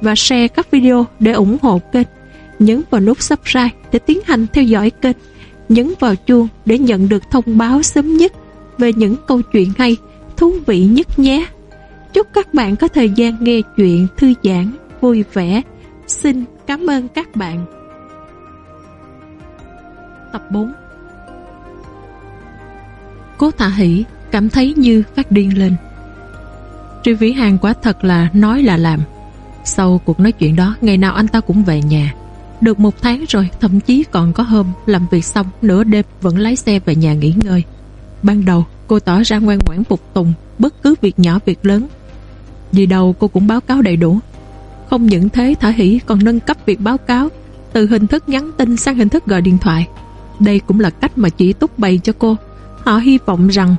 và share các video để ủng hộ kênh. Nhấn vào nút subscribe để tiến hành theo dõi kênh. Nhấn vào chuông để nhận được thông báo sớm nhất về những câu chuyện hay, thú vị nhất nhé. Chúc các bạn có thời gian nghe chuyện thư giãn, vui vẻ. Xin cảm ơn các bạn. Tập 4 Cố Thả Hỷ cảm thấy như phát điên lên. Tri Vĩ Hàng quả thật là nói là làm. Sau cuộc nói chuyện đó, ngày nào anh ta cũng về nhà. Được một tháng rồi, thậm chí còn có hôm làm việc xong nửa đêm vẫn lái xe về nhà nghỉ ngơi. Ban đầu, cô tỏ ra ngoan ngoãn phục tùng bất cứ việc nhỏ việc lớn. Vì đầu cô cũng báo cáo đầy đủ. Không những thế Thả Hỷ còn nâng cấp việc báo cáo từ hình thức nhắn tin sang hình thức gọi điện thoại. Đây cũng là cách mà chị Túc bày cho cô Họ hy vọng rằng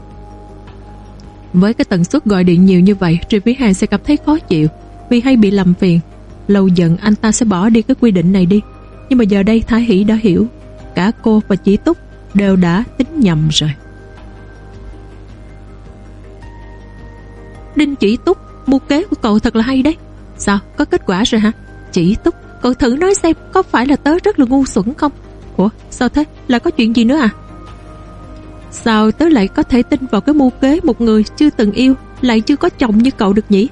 với cái tần suất gọi điện nhiều như vậy Tri Vĩ Hàng sẽ cảm thấy khó chịu vì hay bị làm phiền. Lâu dần anh ta sẽ bỏ đi cái quy định này đi. Nhưng mà giờ đây Thái Hỷ đã hiểu cả cô và chị Túc đều đã tính nhầm rồi. Đinh chỉ Túc mưu kế của cậu thật là hay đấy. Sao? Có kết quả rồi hả? Chỉ Túc, cậu thử nói xem có phải là tớ rất là ngu xuẩn không? Ủa, sao thế? Là có chuyện gì nữa à? Sao tớ lại có thể tin vào cái mưu kế một người chưa từng yêu lại chưa có chồng như cậu được nhỉ?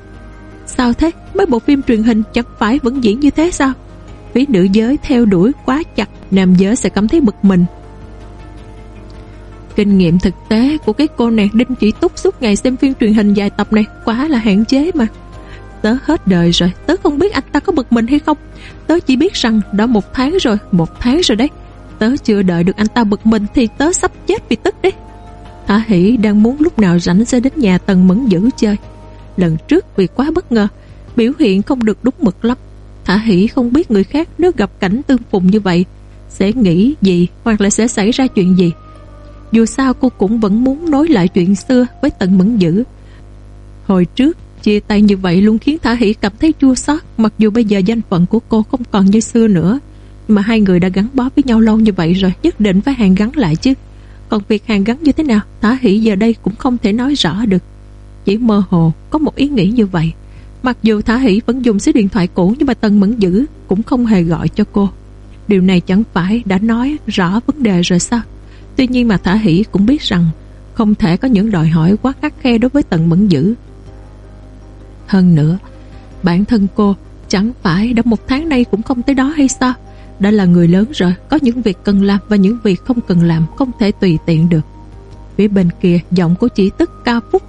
Sao thế? Mấy bộ phim truyền hình chẳng phải vẫn diễn như thế sao? Phía nữ giới theo đuổi quá chặt nam giới sẽ cảm thấy bực mình. Kinh nghiệm thực tế của cái cô nàng Đinh Chỉ Túc suốt ngày xem phim truyền hình dài tập này quá là hạn chế mà. Tớ hết đời rồi, tớ không biết anh ta có bực mình hay không. Tớ chỉ biết rằng đã một tháng rồi, một tháng rồi đấy. Tớ chưa đợi được anh ta bực mình Thì tớ sắp chết vì tức đấy Thả Hỷ đang muốn lúc nào rảnh sẽ đến nhà Tần Mẫn Dữ chơi Lần trước vì quá bất ngờ, Biểu hiện không được đúng mực lắm. Thả Hỷ không biết người khác nếu gặp cảnh tương phùng như vậy, Sẽ nghĩ gì hoặc là sẽ xảy ra chuyện gì. Dù sao cô cũng vẫn muốn nói lại chuyện xưa với Tần Mẫn Dữ. Hồi trước, chia tay như vậy luôn khiến Thả Hỷ cảm thấy chua xót, Mặc dù bây giờ danh phận của cô không còn như xưa nữa. Mà hai người đã gắn bó với nhau lâu như vậy rồi, Nhất định phải hàng gắn lại chứ. Còn việc hàng gắn như thế nào, Thả hỷ giờ đây cũng không thể nói rõ được. Chỉ mơ hồ, có một ý nghĩ như vậy. Mặc dù Thả Hỷ vẫn dùng số điện thoại cũ Nhưng mà Tân Mẫn Dữ cũng không hề gọi cho cô. Điều này chẳng phải đã nói rõ vấn đề rồi sao? Tuy nhiên mà Thả Hỷ cũng biết rằng Không thể có những đòi hỏi quá khắc khe đối với Tần Mẫn Dữ. Hơn nữa, Bản thân cô chẳng phải đã một tháng nay cũng không tới đó hay sao? Đã là người lớn rồi, Có những việc cần làm và những việc không cần làm Không thể tùy tiện được. Phía bên kia, giọng của chỉ tức cao phúc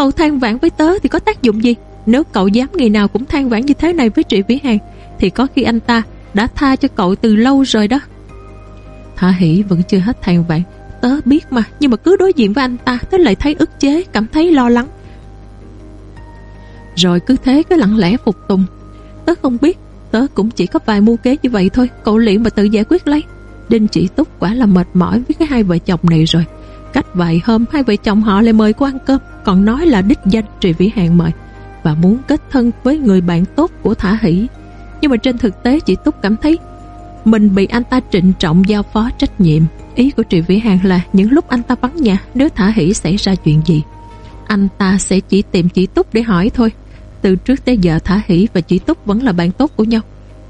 Cậu than vãn với tớ thì có tác dụng gì? Nếu cậu dám ngày nào cũng than vãn như thế này với Trị Vĩ Hàng, Thì có khi anh ta đã tha cho cậu từ lâu rồi đó. Thả Hỷ vẫn chưa hết than vãn. Tớ biết mà, Nhưng mà cứ đối diện với anh ta, Tớ lại thấy ức chế, Cảm thấy lo lắng. Rồi cứ thế, cứ lặng lẽ phục tùng. Tớ không biết, Tớ cũng chỉ có vài mưu kế như vậy thôi, Cậu liệu mà tự giải quyết lấy. Đinh chỉ túc quả là mệt mỏi với cái hai vợ chồng này rồi. Cách vài hôm hai vợ chồng họ lại mời cô ăn cơm, Còn nói là đích danh Trì Vĩ Hàng mời Và muốn kết thân với người bạn tốt của Thả Hỷ. Nhưng mà trên thực tế, chị Túc cảm thấy Mình bị anh ta trịnh trọng giao phó trách nhiệm. Ý của Trì Vĩ Hàng là Những lúc anh ta vắng nhà, Nếu Thả Hỷ xảy ra chuyện gì, Anh ta sẽ chỉ tìm chị Túc để hỏi thôi. Từ trước tới giờ, Thả Hỷ và Chỉ Túc vẫn là bạn tốt của nhau.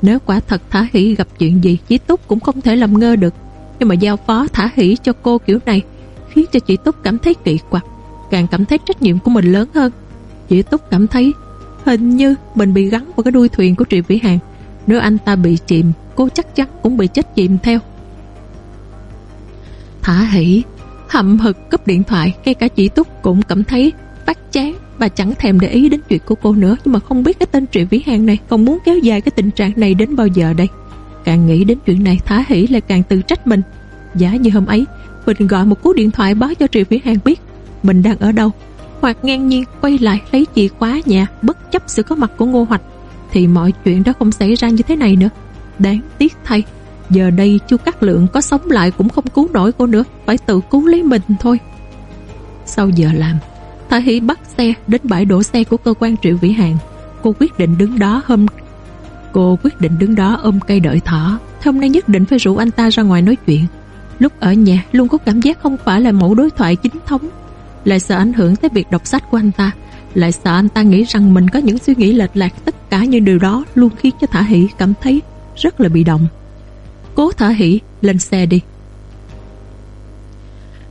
Nếu quả thật Thả Hỷ gặp chuyện gì Chỉ Túc cũng không thể làm ngơ được. Nhưng mà giao phó Thả Hỷ cho cô kiểu này Khiến cho chị Túc cảm thấy kỳ quặc, Càng cảm thấy trách nhiệm của mình lớn hơn. Chị Túc cảm thấy Hình như mình bị gắn vào cái đuôi thuyền của Trị Vĩ Hàng. Nếu anh ta bị chìm, Cô chắc chắn cũng bị chết chìm theo. Thả Hỷ Hậm hực cúp điện thoại, Ngay cả chị Túc cũng cảm thấy phát chán và chẳng thèm để ý đến chuyện của cô nữa. Nhưng mà không biết cái tên Trị Vĩ Hàng này Còn muốn kéo dài cái tình trạng này đến bao giờ đây. Càng nghĩ đến chuyện này, Thả hỉ lại càng tự trách mình. Giả như hôm ấy mình gọi một cú điện thoại báo cho Triệu Vĩ Hàng biết Mình đang ở đâu Hoặc ngang nhiên quay lại lấy chìa khóa nhà bất chấp sự có mặt của Ngô Hoạch thì mọi chuyện đã không xảy ra như thế này nữa. Đáng tiếc thay, giờ đây chu Cát Lượng có sống lại cũng không cứu nổi cô nữa, phải tự cứu lấy mình thôi. Sau giờ làm, Thả Hỷ bắt xe đến bãi đổ xe của cơ quan Triệu Vĩ Hàng. Cô quyết định đứng đó hôm Cô quyết định đứng đó ôm cây đợi thỏ Hôm nay nhất định phải rủ anh ta ra ngoài nói chuyện Lúc ở nhà luôn có cảm giác không phải là mẫu đối thoại chính thống. Lại sợ ảnh hưởng tới việc đọc sách của anh ta. Lại sợ anh ta nghĩ rằng mình có những suy nghĩ lệch lạc Tất cả những điều đó luôn khiến cho Thả Hỷ cảm thấy rất là bị động. Cố Thả Hỷ lên xe đi.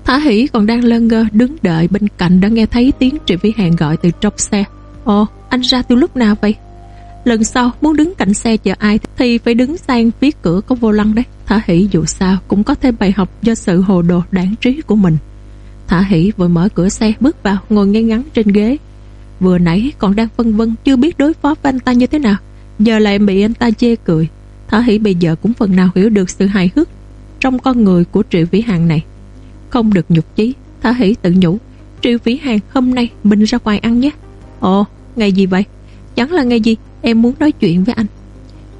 Thả Hỷ còn đang lơ ngơ đứng đợi bên cạnh đã nghe thấy tiếng Triệu Vĩ Hàng gọi từ trong xe. Ồ, anh ra từ lúc nào vậy? Lần sau muốn đứng cạnh xe chờ ai thì phải đứng sang phía cửa có vô lăng đấy. Thả Hỷ dù sao cũng có thêm bài học do sự hồ đồ đáng trí của mình. Thả Hỷ vừa mở cửa xe bước vào ngồi ngay ngắn trên ghế. Vừa nãy còn đang phân vân chưa biết đối phó với anh ta như thế nào. Giờ lại bị anh ta chê cười. Thả Hỷ bây giờ cũng phần nào hiểu được sự hài hước trong con người của Triệu Vĩ Hàng này. Không được nhục chí, Thả Hỷ tự nhủ. Triệu Vĩ Hàng hôm nay mình ra ngoài ăn nhé. Ồ, ngày gì vậy? Chẳng là ngày gì Em muốn nói chuyện với anh.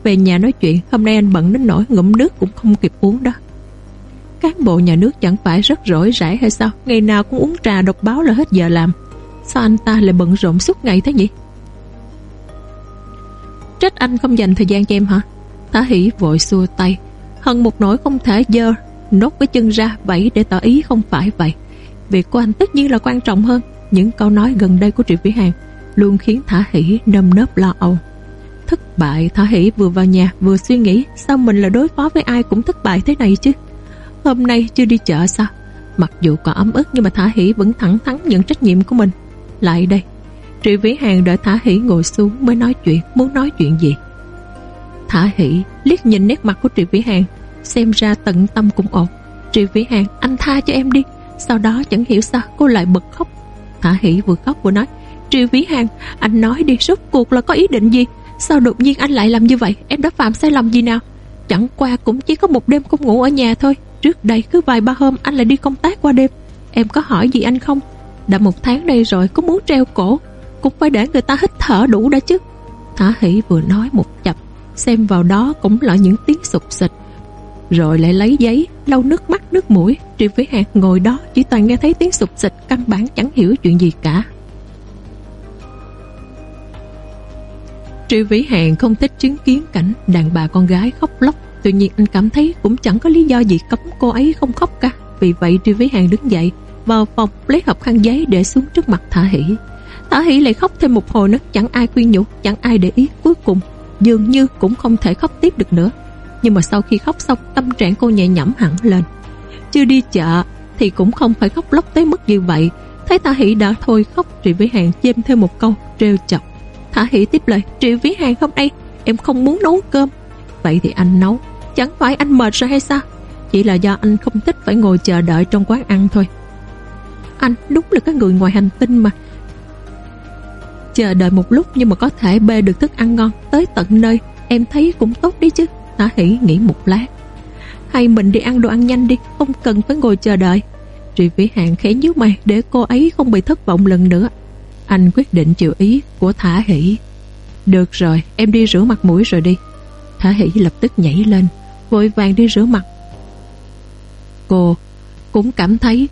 Về nhà nói chuyện, Hôm nay anh bận đến nỗi ngụm nước cũng không kịp uống đó. Cán bộ nhà nước chẳng phải rất rỗi rãi hay sao? Ngày nào cũng uống trà độc báo là hết giờ làm. Sao anh ta lại bận rộn suốt ngày thế nhỉ? Trách anh không dành thời gian cho em hả? Thả hỷ vội xua tay. Hận một nỗi không thể dơ, Nốt cái chân ra vậy để tỏ ý không phải vậy. Việc của anh tất nhiên là quan trọng hơn Những câu nói gần đây của Triệu Vĩ Hàng, Luôn khiến Thả hỷ nâm nớp lo âu. Thất bại Thả Hỷ vừa vào nhà, vừa suy nghĩ, Sao mình là đối phó với ai cũng thất bại thế này chứ? Hôm nay chưa đi chợ sao? Mặc dù có ấm ức, Nhưng mà Thả Hỷ vẫn thẳng thắn nhận trách nhiệm của mình. Lại đây Trị Vĩ Hàng đợi Thả Hỷ ngồi xuống mới nói chuyện, Muốn nói chuyện gì? Thả Hỷ liếc nhìn nét mặt của Trị Vĩ Hàng, Xem ra tận tâm cũng ổn. Trị Vĩ Hàng, anh tha cho em đi, Sau đó chẳng hiểu sao cô lại bật khóc. Thả Hỷ vừa khóc vừa nói, Triệu Vĩ Hàng, anh nói đi, rốt cuộc là có ý định gì? Sao đột nhiên anh lại làm như vậy? Em đã phạm sai lầm gì nào? Chẳng qua cũng chỉ có một đêm không ngủ ở nhà thôi. Trước đây cứ vài ba hôm anh lại đi công tác qua đêm. Em có hỏi gì anh không? Đã một tháng đây rồi có muốn treo cổ, Cũng phải để người ta hít thở đủ đã chứ. Thả hỷ vừa nói một chập, Xem vào đó cũng là những tiếng sụp xịt Rồi lại lấy giấy, Lau nước mắt, nước mũi Triệu Vĩ Hạt ngồi đó chỉ toàn nghe thấy tiếng sụp xịt Căn bản chẳng hiểu chuyện gì cả. Triệu Vĩ Hàng không thích chứng kiến cảnh đàn bà con gái khóc lóc. Tuy nhiên anh cảm thấy cũng chẳng có lý do gì cấm cô ấy không khóc cả. Vì vậy Triệu Vĩ Hàng đứng dậy vào phòng lấy hộp khăn giấy để xuống trước mặt Thả Hỷ. Thả Hỷ lại khóc thêm một hồi nữa Chẳng ai khuyên nhủ, chẳng ai để ý Cuối cùng dường như cũng không thể khóc tiếp được nữa. Nhưng mà sau khi khóc xong Tâm trạng cô nhẹ nhõm hẳn lên. Chưa đi chợ thì cũng không phải khóc lóc tới mức như vậy. Thấy Thả Hỷ đã thôi khóc Triệu Vĩ Hàng chêm thêm một câu trêu chọc. Thả Hỷ tiếp lời, Triệu Vĩ Hàng hôm nay em không muốn nấu cơm. Vậy thì anh nấu. Chẳng phải anh mệt rồi hay sao? Chỉ là do anh không thích phải ngồi chờ đợi trong quán ăn thôi. Anh đúng là cái người ngoài hành tinh mà. Chờ đợi một lúc nhưng mà có thể bê được thức ăn ngon Tới tận nơi, Em thấy cũng tốt đi chứ. Thả Hỷ nghĩ một lát. Hay mình đi ăn đồ ăn nhanh đi, Không cần phải ngồi chờ đợi. Triệu Vĩ Hàng khẽ nhíu mày Để cô ấy không bị thất vọng lần nữa anh quyết định chịu ý của Thả Hỷ. Được rồi, em đi rửa mặt mũi rồi đi. Thả Hỷ lập tức nhảy lên, Vội vàng đi rửa mặt. Cô cũng cảm thấy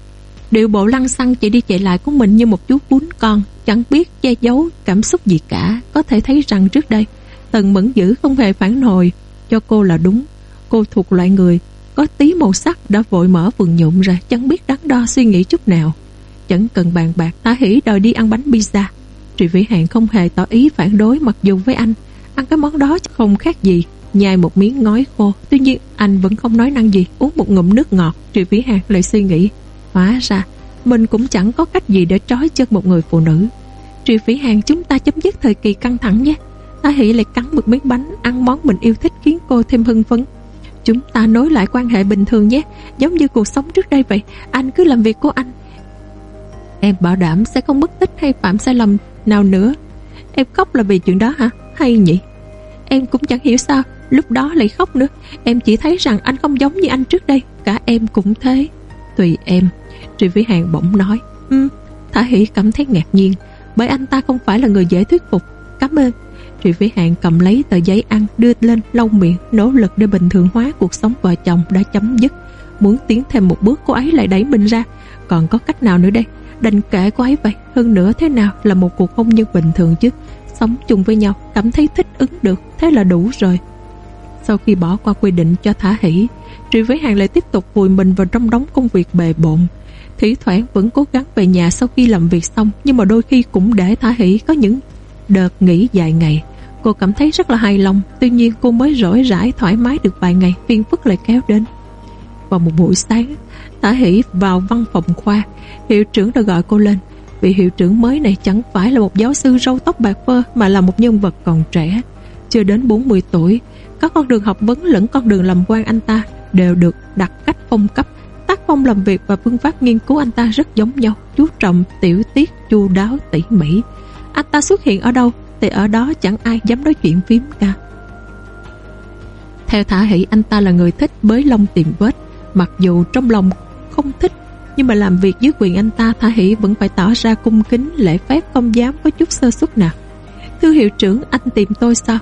Điệu bộ lăng xăng chạy đi chạy lại của mình như một chú bún con, Chẳng biết che giấu cảm xúc gì cả. Có thể thấy rằng trước đây, Tần Mẫn Dữ không hề phản hồi. Cho cô là đúng, Cô thuộc loại người Có tí màu sắc đã vội mở vườn nhụm ra, Chẳng biết đắn đo suy nghĩ chút nào. Chẳng cần bàn bạc Tả hỉ đòi đi ăn bánh pizza. Trị Vĩ Hạn không hề tỏ ý phản đối, mặc dù với anh, Ăn cái món đó không khác gì Nhai một miếng ngói khô. Tuy nhiên, anh vẫn không nói năng gì, Uống một ngụm nước ngọt. Trị Vĩ Hạn lại suy nghĩ, Hóa ra mình cũng chẳng có cách gì để trói chân một người phụ nữ. Trị Vĩ Hạn chúng ta chấm dứt thời kỳ căng thẳng nhé. Tả Hỷ lại cắn một miếng bánh Ăn món mình yêu thích khiến cô thêm hưng phấn. Chúng ta nối lại quan hệ bình thường nhé. Giống như cuộc sống trước đây vậy, Anh cứ làm việc của anh Em bảo đảm sẽ không bất tích hay phạm sai lầm nào nữa Em khóc là vì chuyện đó hả? Hay nhỉ? Em cũng chẳng hiểu sao Lúc đó lại khóc nữa Em chỉ thấy rằng anh không giống như anh trước đây Cả em cũng thế Tùy em Trị Vĩ Hàng bỗng nói Ừ, Thả Hỷ cảm thấy ngạc nhiên bởi anh ta không phải là người dễ thuyết phục. Cảm ơn. Trị Vĩ Hàng cầm lấy tờ giấy ăn đưa lên lau miệng nỗ lực để bình thường hóa cuộc sống vợ chồng đã chấm dứt. Muốn tiến thêm một bước cô ấy lại đẩy mình ra. Còn có cách nào nữa đây? Đành kể cô ấy vậy. Hơn nữa thế nào là một cuộc hôn nhân bình thường chứ? Sống chung với nhau, cảm thấy thích ứng được, thế là đủ rồi. Sau khi bỏ qua quy định cho Thả Hỷ Trị với Hàng lại tiếp tục vùi mình vào trong đống công việc bề bộn Thỉ thoảng vẫn cố gắng về nhà sau khi làm việc xong, Nhưng mà đôi khi cũng để Thả Hỷ có những đợt nghỉ dài ngày Cô cảm thấy rất là hài lòng, Tuy nhiên cô mới rỗi rãi thoải mái được vài ngày Phiên phức lại kéo đến vào một buổi sáng. Thả Hỷ vào văn phòng khoa. Hiệu trưởng đã gọi cô lên. Vị hiệu trưởng mới này chẳng phải là một giáo sư râu tóc bạc phơ, Mà là một nhân vật còn trẻ. Chưa đến 40 tuổi, Các con đường học vấn lẫn con đường làm quan anh ta Đều được đặt cách phong cấp Tác phong làm việc và phương pháp nghiên cứu anh ta rất giống nhau. Chú trọng, tiểu tiết, chu đáo, tỉ mỉ. Anh ta xuất hiện ở đâu Thì ở đó chẳng ai dám nói chuyện phím cả. Theo thả hỷ, anh ta là người thích bới lông tìm vết. Mặc dù trong lòng không thích, Nhưng mà làm việc dưới quyền anh ta Thả hỷ vẫn phải tỏ ra cung kính, Lễ phép, không dám có chút sơ suất nào. Thưa hiệu trưởng, anh tìm tôi sao?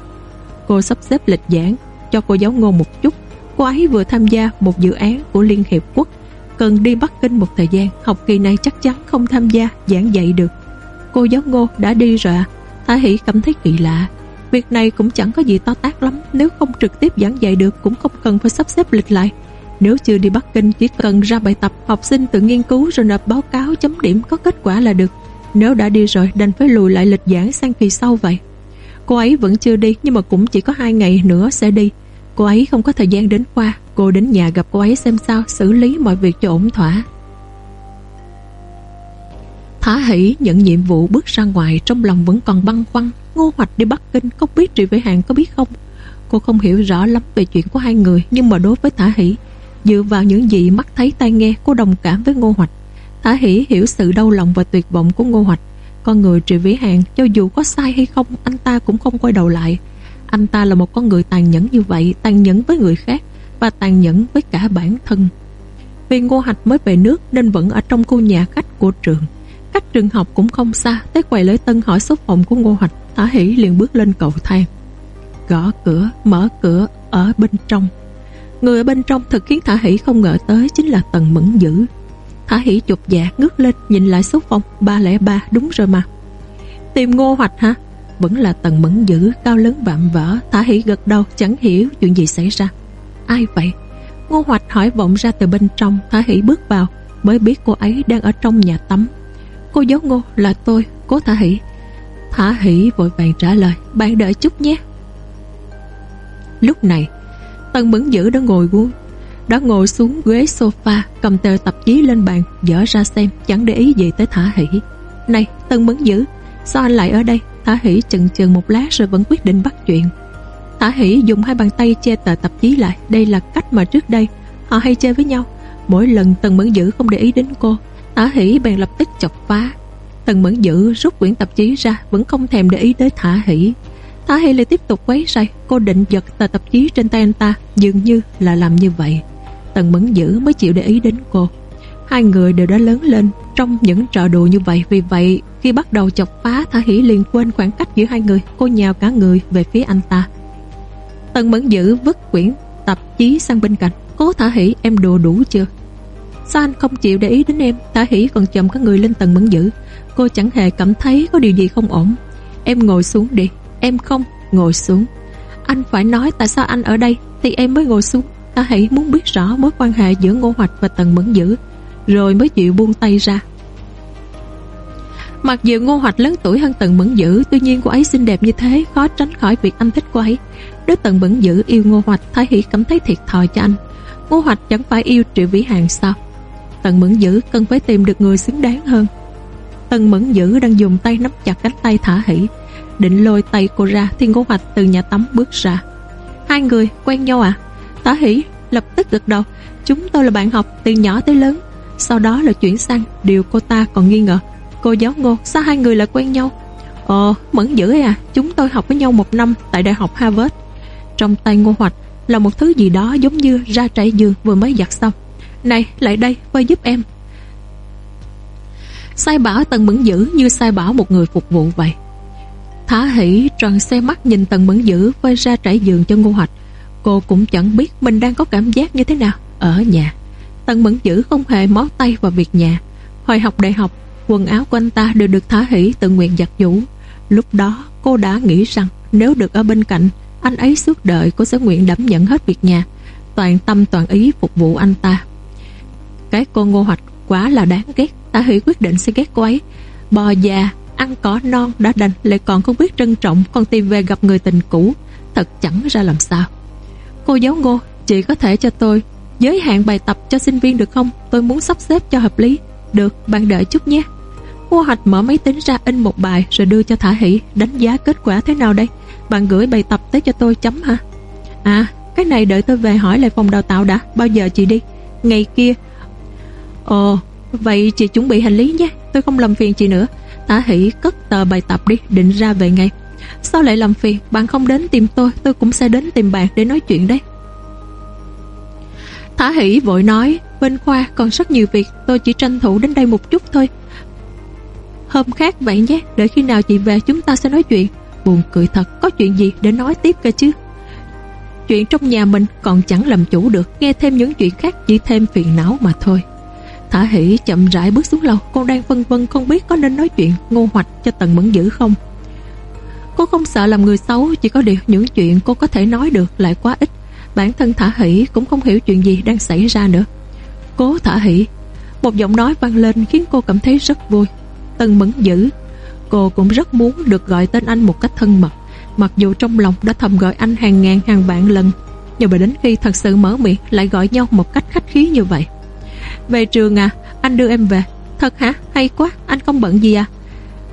Cô sắp xếp lịch giảng, Cho cô giáo ngôn một chút. Cô ấy vừa tham gia một dự án của Liên Hiệp Quốc, Cần đi Bắc Kinh một thời gian. Học kỳ này chắc chắn không tham gia giảng dạy được. Cô giáo ngô đã đi rồi à Thả Hỷ cảm thấy kỳ lạ. Việc này cũng chẳng có gì to tác lắm. Nếu không trực tiếp giảng dạy được, Cũng không cần phải sắp xếp lịch lại. Nếu chưa đi Bắc Kinh, chỉ cần ra bài tập, Học sinh tự nghiên cứu rồi nộp báo cáo chấm điểm Có kết quả là được. Nếu đã đi rồi, đành phải lùi lại lịch giảng sang kỳ sau vậy. Cô ấy vẫn chưa đi, Nhưng mà cũng chỉ có hai ngày nữa sẽ đi. Cô ấy không có thời gian đến qua Cô đến nhà gặp cô ấy xem sao, Xử lý mọi việc cho ổn thỏa. Thả hỷ nhận nhiệm vụ bước ra ngoài, Trong lòng vẫn còn băn khoăn Ngô Hoạch đi Bắc Kinh, Không biết Trị Vĩ Hàng có biết không? Cô không hiểu rõ lắm về chuyện của hai người, Nhưng mà đối với Thả hỷ Dựa vào những gì mắt thấy tai nghe Cô đồng cảm với Ngô Hoạch. Thả hỷ hiểu sự đau lòng và tuyệt vọng của Ngô Hoạch. Con người Trị Vĩ Hàng Cho dù có sai hay không Anh ta cũng không quay đầu lại. Anh ta là một con người tàn nhẫn như vậy Tàn nhẫn với người khác Và tàn nhẫn với cả bản thân. Vì Ngô Hạch mới về nước Nên vẫn ở trong khu nhà khách của trường. Cách trường học cũng không xa Tới quầy lễ tân hỏi số phòng của Ngô Hoạch. Thả Hỷ liền bước lên cầu thang. Gõ cửa, mở cửa ở bên trong. Người ở bên trong thật khiến Thả Hỷ không ngờ tới Chính là Tần Mẫn Dữ. Thả Hỷ chụp dạ ngước lên, Nhìn lại số phòng 303 đúng rồi mà. Tìm Ngô Hoạch hả? Vẫn là tần mẫn dữ, cao lớn vạm vỡ. Thả hỉ gật đầu, chẳng hiểu chuyện gì xảy ra. Ai vậy? Ngô Hoạch hỏi vọng ra từ bên trong. Thả hỉ bước vào, Mới biết cô ấy đang ở trong nhà tắm. Cô giáo ngô, là tôi, Cố Thả hỉ Thả hỉ vội vàng trả lời, Bạn đợi chút nhé. Lúc này Tân bấn dữ đã ngồi vui đã ngồi xuống ghế sofa, cầm tờ tạp chí lên bàn, dở ra xem, chẳng để ý gì tới thả hỉ này, Tân bấn dữ, sao anh lại ở đây? Thả Hỷ chần chừ một lát rồi vẫn quyết định bắt chuyện. Thả Hỷ dùng hai bàn tay che tờ tạp chí lại, Đây là cách mà trước đây Họ hay chơi với nhau. Mỗi lần Tần Mẫn Dữ không để ý đến cô, Thả Hỷ bèn lập tức chọc phá. Tần Mẫn Dữ rút quyển tạp chí ra, Vẫn không thèm để ý tới Thả Hỷ. Thả Hỷ lại tiếp tục quấy say. Cô định giật tờ tạp chí trên tay anh ta. Dường như là làm như vậy. Tần Mẫn Dữ mới chịu để ý đến cô. Hai người đều đã lớn lên trong những trò đùa như vậy. Vì vậy, khi bắt đầu chọc phá Thả Hỷ liền quên khoảng cách giữa hai người, Cô nhào cả người về phía anh ta. Tần Mẫn Dữ vứt quyển tạp chí sang bên cạnh. Cố Thả Hỷ, em đùa đủ chưa? Sao anh không chịu để ý đến em? Thả Hỷ còn chậm các người lên Tần Mẫn Dữ. Cô chẳng hề cảm thấy có điều gì không ổn. Em ngồi xuống đi. Em không? Ngồi xuống. Anh phải nói tại sao anh ở đây, Thì em mới ngồi xuống. Ta hãy muốn biết rõ mối quan hệ giữa Ngô Hoạch và Tần Mẫn Dữ, Rồi mới chịu buông tay ra. Mặc dù Ngô Hoạch lớn tuổi hơn Tần Mẫn Dữ, Tuy nhiên cô ấy xinh đẹp như thế, Khó tránh khỏi việc anh thích cô ấy. Nếu Tần Mẫn Dữ yêu Ngô Hoạch, Thái Hỷ cảm thấy thiệt thòi cho anh. Ngô Hoạch chẳng phải yêu Triệu Vĩ Hàng sao? Tần Mẫn Dữ cần phải tìm được người xứng đáng hơn. Tần Mẫn Dữ đang dùng tay nắm chặt cánh tay Thả Hỷ. Định lôi tay cô ra Thì Ngô Hoạch từ nhà tắm bước ra. Hai người quen nhau à? Thả Hỷ, lập tức gật đầu. Chúng tôi là bạn học từ nhỏ tới lớn. Sau đó là chuyển sang, Điều cô ta còn nghi ngờ. Cô giáo ngô, Sao hai người lại quen nhau? Ồ, mẫn dữ à? Chúng tôi học với nhau một năm Tại đại học Harvard. Trong tay ngô hoạch Là một thứ gì đó giống như ra trải giường vừa mới giặt xong. Này, lại đây voi giúp em. Sai bảo Tần Mẫn Dữ như sai bảo một người phục vụ vậy. Thả hỷ tròn xe mắt nhìn Tần Mẫn Dữ quay ra trải giường cho Ngô Hoạch. Cô cũng chẳng biết mình đang có cảm giác như thế nào ở nhà. Tần Mẫn Dữ không hề mó tay vào việc nhà. Hồi học đại học, quần áo của anh ta đều được Thả hỷ tự nguyện giặt giũ. Lúc đó cô đã nghĩ rằng nếu được ở bên cạnh, anh ấy suốt đời cô sẽ nguyện đảm nhận hết việc nhà, toàn tâm toàn ý phục vụ anh ta. Cái cô Ngô Hoạch quá là đáng ghét, Thả hỷ quyết định sẽ ghét cô ấy. Bò già ăn cỏ non đã đành, lại còn không biết trân trọng, còn tìm về gặp người tình cũ. Thật chẳng ra làm sao. Cô giáo ngô, chị có thể cho tôi giới hạn bài tập cho sinh viên được không? Tôi muốn sắp xếp cho hợp lý. Được, bạn đợi chút nhé. Ngô Hạch mở máy tính ra in một bài rồi đưa cho Thả Hỷ, đánh giá kết quả thế nào đây? Bạn gửi bài tập tới cho tôi chấm hả? À cái này đợi tôi về hỏi lại phòng đào tạo đã, bao giờ chị đi? Ngày kia. Ồ, vậy chị chuẩn bị hành lý nhé, tôi không làm phiền chị nữa. Tả Hỷ cất tờ bài tập đi, Định ra về ngay. Sao lại làm phiền? Bạn không đến tìm tôi Tôi cũng sẽ đến tìm bạn để nói chuyện đấy. Thả Hỷ vội nói, Bên khoa còn rất nhiều việc, Tôi chỉ tranh thủ đến đây một chút thôi. Hôm khác vậy nhé, Đợi khi nào chị về chúng ta sẽ nói chuyện. Buồn cười thật, Có chuyện gì để nói tiếp cơ chứ? Chuyện trong nhà mình còn chẳng làm chủ được, Nghe thêm những chuyện khác chỉ thêm phiền não mà thôi. Thả hỷ chậm rãi bước xuống lầu. Cô đang phân vân không biết có nên nói chuyện Ngô hoạch cho Tần Mẫn Dữ không. Cô không sợ làm người xấu, Chỉ có điều những chuyện cô có thể nói được Lại quá ít. Bản thân Thả hỷ cũng không hiểu chuyện gì đang xảy ra nữa. Cố Thả hỷ, Một giọng nói vang lên khiến cô cảm thấy rất vui. Tần Mẫn Dữ, Cô cũng rất muốn được gọi tên anh một cách thân mật, Mặc dù trong lòng đã thầm gọi anh hàng ngàn hàng vạn lần. Nhưng mà đến khi thật sự mở miệng Lại gọi nhau một cách khách khí như vậy về trường à? Anh đưa em về. Thật hả? Hay quá, anh không bận gì à?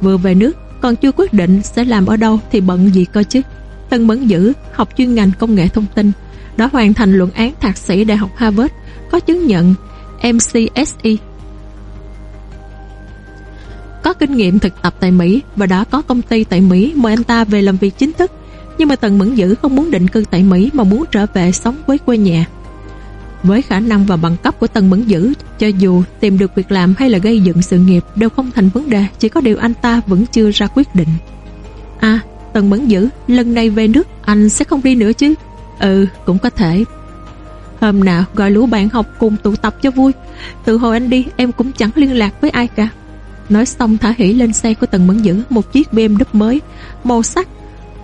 Vừa về nước, còn chưa quyết định sẽ làm ở đâu Thì bận gì cơ chứ. Tân bấn Dữ, học chuyên ngành công nghệ thông tin, Đã hoàn thành luận án thạc sĩ Đại học Harvard, Có chứng nhận MCSE Có kinh nghiệm thực tập tại Mỹ Và đã có công ty tại Mỹ Mời anh ta về làm việc chính thức. Nhưng mà Tần Mẫn Dữ không muốn định cư tại Mỹ Mà muốn trở về sống với quê nhà với khả năng và bằng cấp của Tần Mẫn Dữ, cho dù tìm được việc làm hay là gây dựng sự nghiệp đều không thành vấn đề, chỉ có điều anh ta vẫn chưa ra quyết định. À, Tần Mẫn Dữ, lần này về nước anh sẽ không đi nữa chứ? Ừ, cũng có thể. Hôm nào gọi lũ bạn học cùng tụ tập cho vui. Từ hồi anh đi em cũng chẳng liên lạc với ai cả. Nói xong thả hỉ lên xe của Tần Mẫn Dữ một chiếc BMW mới, màu sắc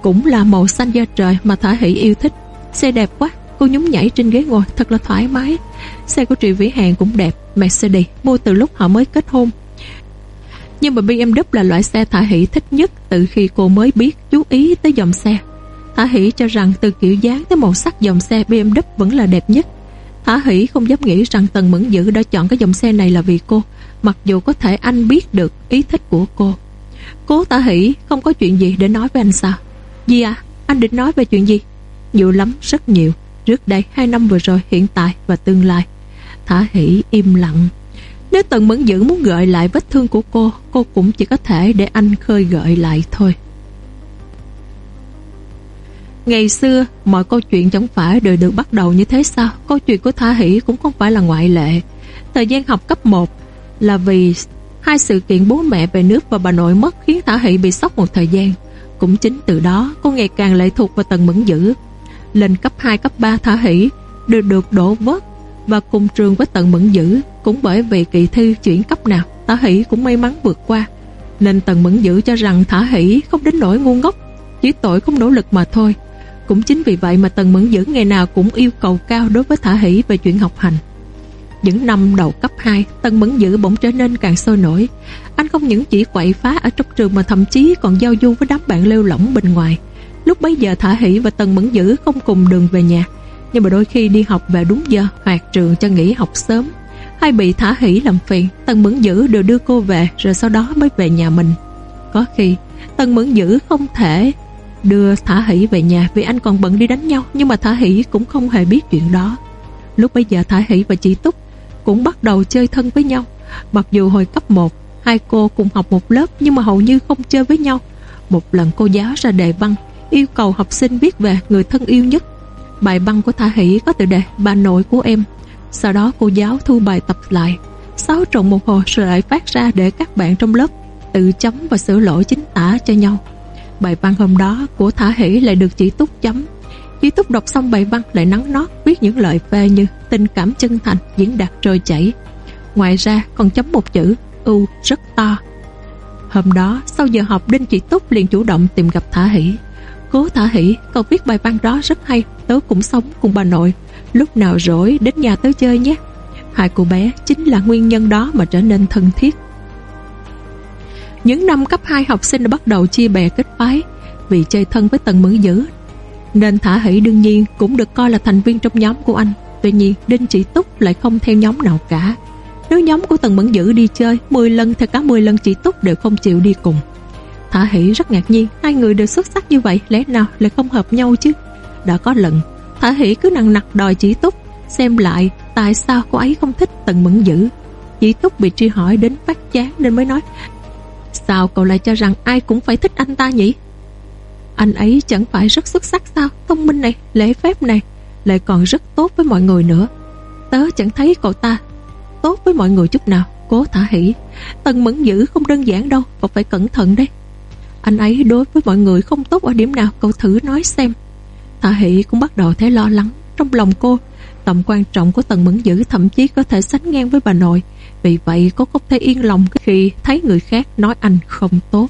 cũng là màu xanh da trời mà thả hỉ yêu thích. Xe đẹp quá, Cô nhún nhảy trên ghế ngồi, thật là thoải mái. Xe của Trị Vĩ Hàng cũng đẹp, Mercedes, mua từ lúc họ mới kết hôn. Nhưng mà BMW là loại xe Thả Hỷ thích nhất Từ khi cô mới biết chú ý tới dòng xe. Thả Hỷ cho rằng từ kiểu dáng tới màu sắc dòng xe BMW vẫn là đẹp nhất. Thả Hỷ không dám nghĩ rằng Tần Mẫn Dữ đã chọn cái dòng xe này là vì cô, Mặc dù có thể anh biết được ý thích của cô. Cố Thả Hỷ không có chuyện gì để nói với anh sao? Gì à? Anh định nói về chuyện gì? Nhiều lắm, rất nhiều. Trước đây, hai năm vừa rồi, hiện tại và tương lai. Thả hỷ im lặng. Nếu Tần Mẫn Dữ muốn gợi lại vết thương của cô Cô cũng chỉ có thể để anh khơi gợi lại thôi. Ngày xưa, mọi câu chuyện chẳng phải đều được bắt đầu như thế sao? Câu chuyện của Thả Hỷ cũng không phải là ngoại lệ. Thời gian học cấp 1 là vì hai sự kiện bố mẹ về nước và bà nội mất khiến Thả Hỷ bị sốc một thời gian. Cũng chính từ đó, cô ngày càng lệ thuộc vào Tần Mẫn Dữ lên cấp 2, cấp 3 thả hỷ đều được đổ vớt và cùng trường với tận mẫn dữ cũng bởi vì kỳ thi chuyển cấp nào thả hỷ cũng may mắn vượt qua. Nên tần mẫn dữ cho rằng thả hỷ không đến nỗi ngu ngốc chỉ tội không nỗ lực mà thôi. Cũng chính vì vậy mà tần mẫn dữ ngày nào cũng yêu cầu cao đối với thả hỷ về chuyện học hành. Những năm đầu cấp 2 Tần Mẫn Dữ bỗng trở nên càng sôi nổi. Anh không những chỉ quậy phá ở trong trường Mà thậm chí còn giao du với đám bạn lêu lỏng bên ngoài. Lúc bấy giờ Thả Hỷ và Tần Mẫn Dữ không cùng đường về nhà. Nhưng mà đôi khi đi học về đúng giờ Hoặc trường cho nghỉ học sớm. Hay bị Thả Hỷ làm phiền, Tần Mẫn Dữ đều đưa cô về, Rồi sau đó mới về nhà mình. Có khi, Tần Mẫn Dữ không thể đưa Thả Hỷ về nhà Vì anh còn bận đi đánh nhau, Nhưng mà Thả Hỷ cũng không hề biết chuyện đó. Lúc bấy giờ Thả Hỷ và chị Túc Cũng bắt đầu chơi thân với nhau. Mặc dù hồi cấp 1 Hai cô cùng học một lớp Nhưng mà hầu như không chơi với nhau. Một lần cô giáo ra đề văn yêu cầu học sinh viết về người thân yêu nhất. Bài băng của Thả Hỷ có tựa đề Bà nội của em. Sau đó cô giáo thu bài tập lại. sáu trộn một hồi rồi lại phát ra để các bạn trong lớp tự chấm và sửa lỗi chính tả cho nhau. Bài văn hôm đó của Thả Hỷ lại được Chị túc chấm. Chị túc đọc xong bài văn lại nắng nót viết những lời phê như tình cảm chân thành, diễn đạt trôi chảy. Ngoài ra còn chấm một chữ U rất to. Hôm đó sau giờ học Đinh Chị Túc liền chủ động tìm gặp Thả Hỷ. Cố Thả Hỷ, cậu viết bài văn đó rất hay, tớ cũng sống cùng bà nội. Lúc nào rỗi đến nhà tớ chơi nhé. Hai cô bé chính là nguyên nhân đó mà trở nên thân thiết. Những năm cấp 2 học sinh đã bắt đầu chia bè kết phái vì chơi thân với Tần Mẫn Dữ nên Thả Hỷ đương nhiên cũng được coi là thành viên trong nhóm của anh. Tuy nhiên Đinh Chỉ Túc lại không theo nhóm nào cả. Nếu nhóm của Tần Mẫn Dữ đi chơi 10 lần thì cả 10 lần Chỉ Túc đều không chịu đi cùng. Thả Hỷ rất ngạc nhiên hai người đều xuất sắc như vậy lẽ nào lại không hợp nhau chứ. Đã có lần Thả Hỷ cứ nặng nặc đòi Chỉ Túc xem lại tại sao cô ấy không thích Tần Mẫn Dữ. Chỉ Túc bị truy hỏi đến phát chán nên mới nói Sao cậu lại cho rằng ai cũng phải thích anh ta nhỉ? Anh ấy chẳng phải rất xuất sắc sao? Thông minh này, lễ phép này, lại còn rất tốt với mọi người nữa. Tớ chẳng thấy cậu ta tốt với mọi người chút nào. Cố thả hỷ. Tần mẫn dữ không đơn giản đâu, cậu phải cẩn thận đấy. Anh ấy đối với mọi người không tốt ở điểm nào, cậu thử nói xem. Thả hỷ cũng bắt đầu thấy lo lắng. Trong lòng cô, tầm quan trọng của tần mẫn dữ thậm chí có thể sánh ngang với bà nội. Vì vậy cô không thể yên lòng khi thấy người khác nói anh không tốt.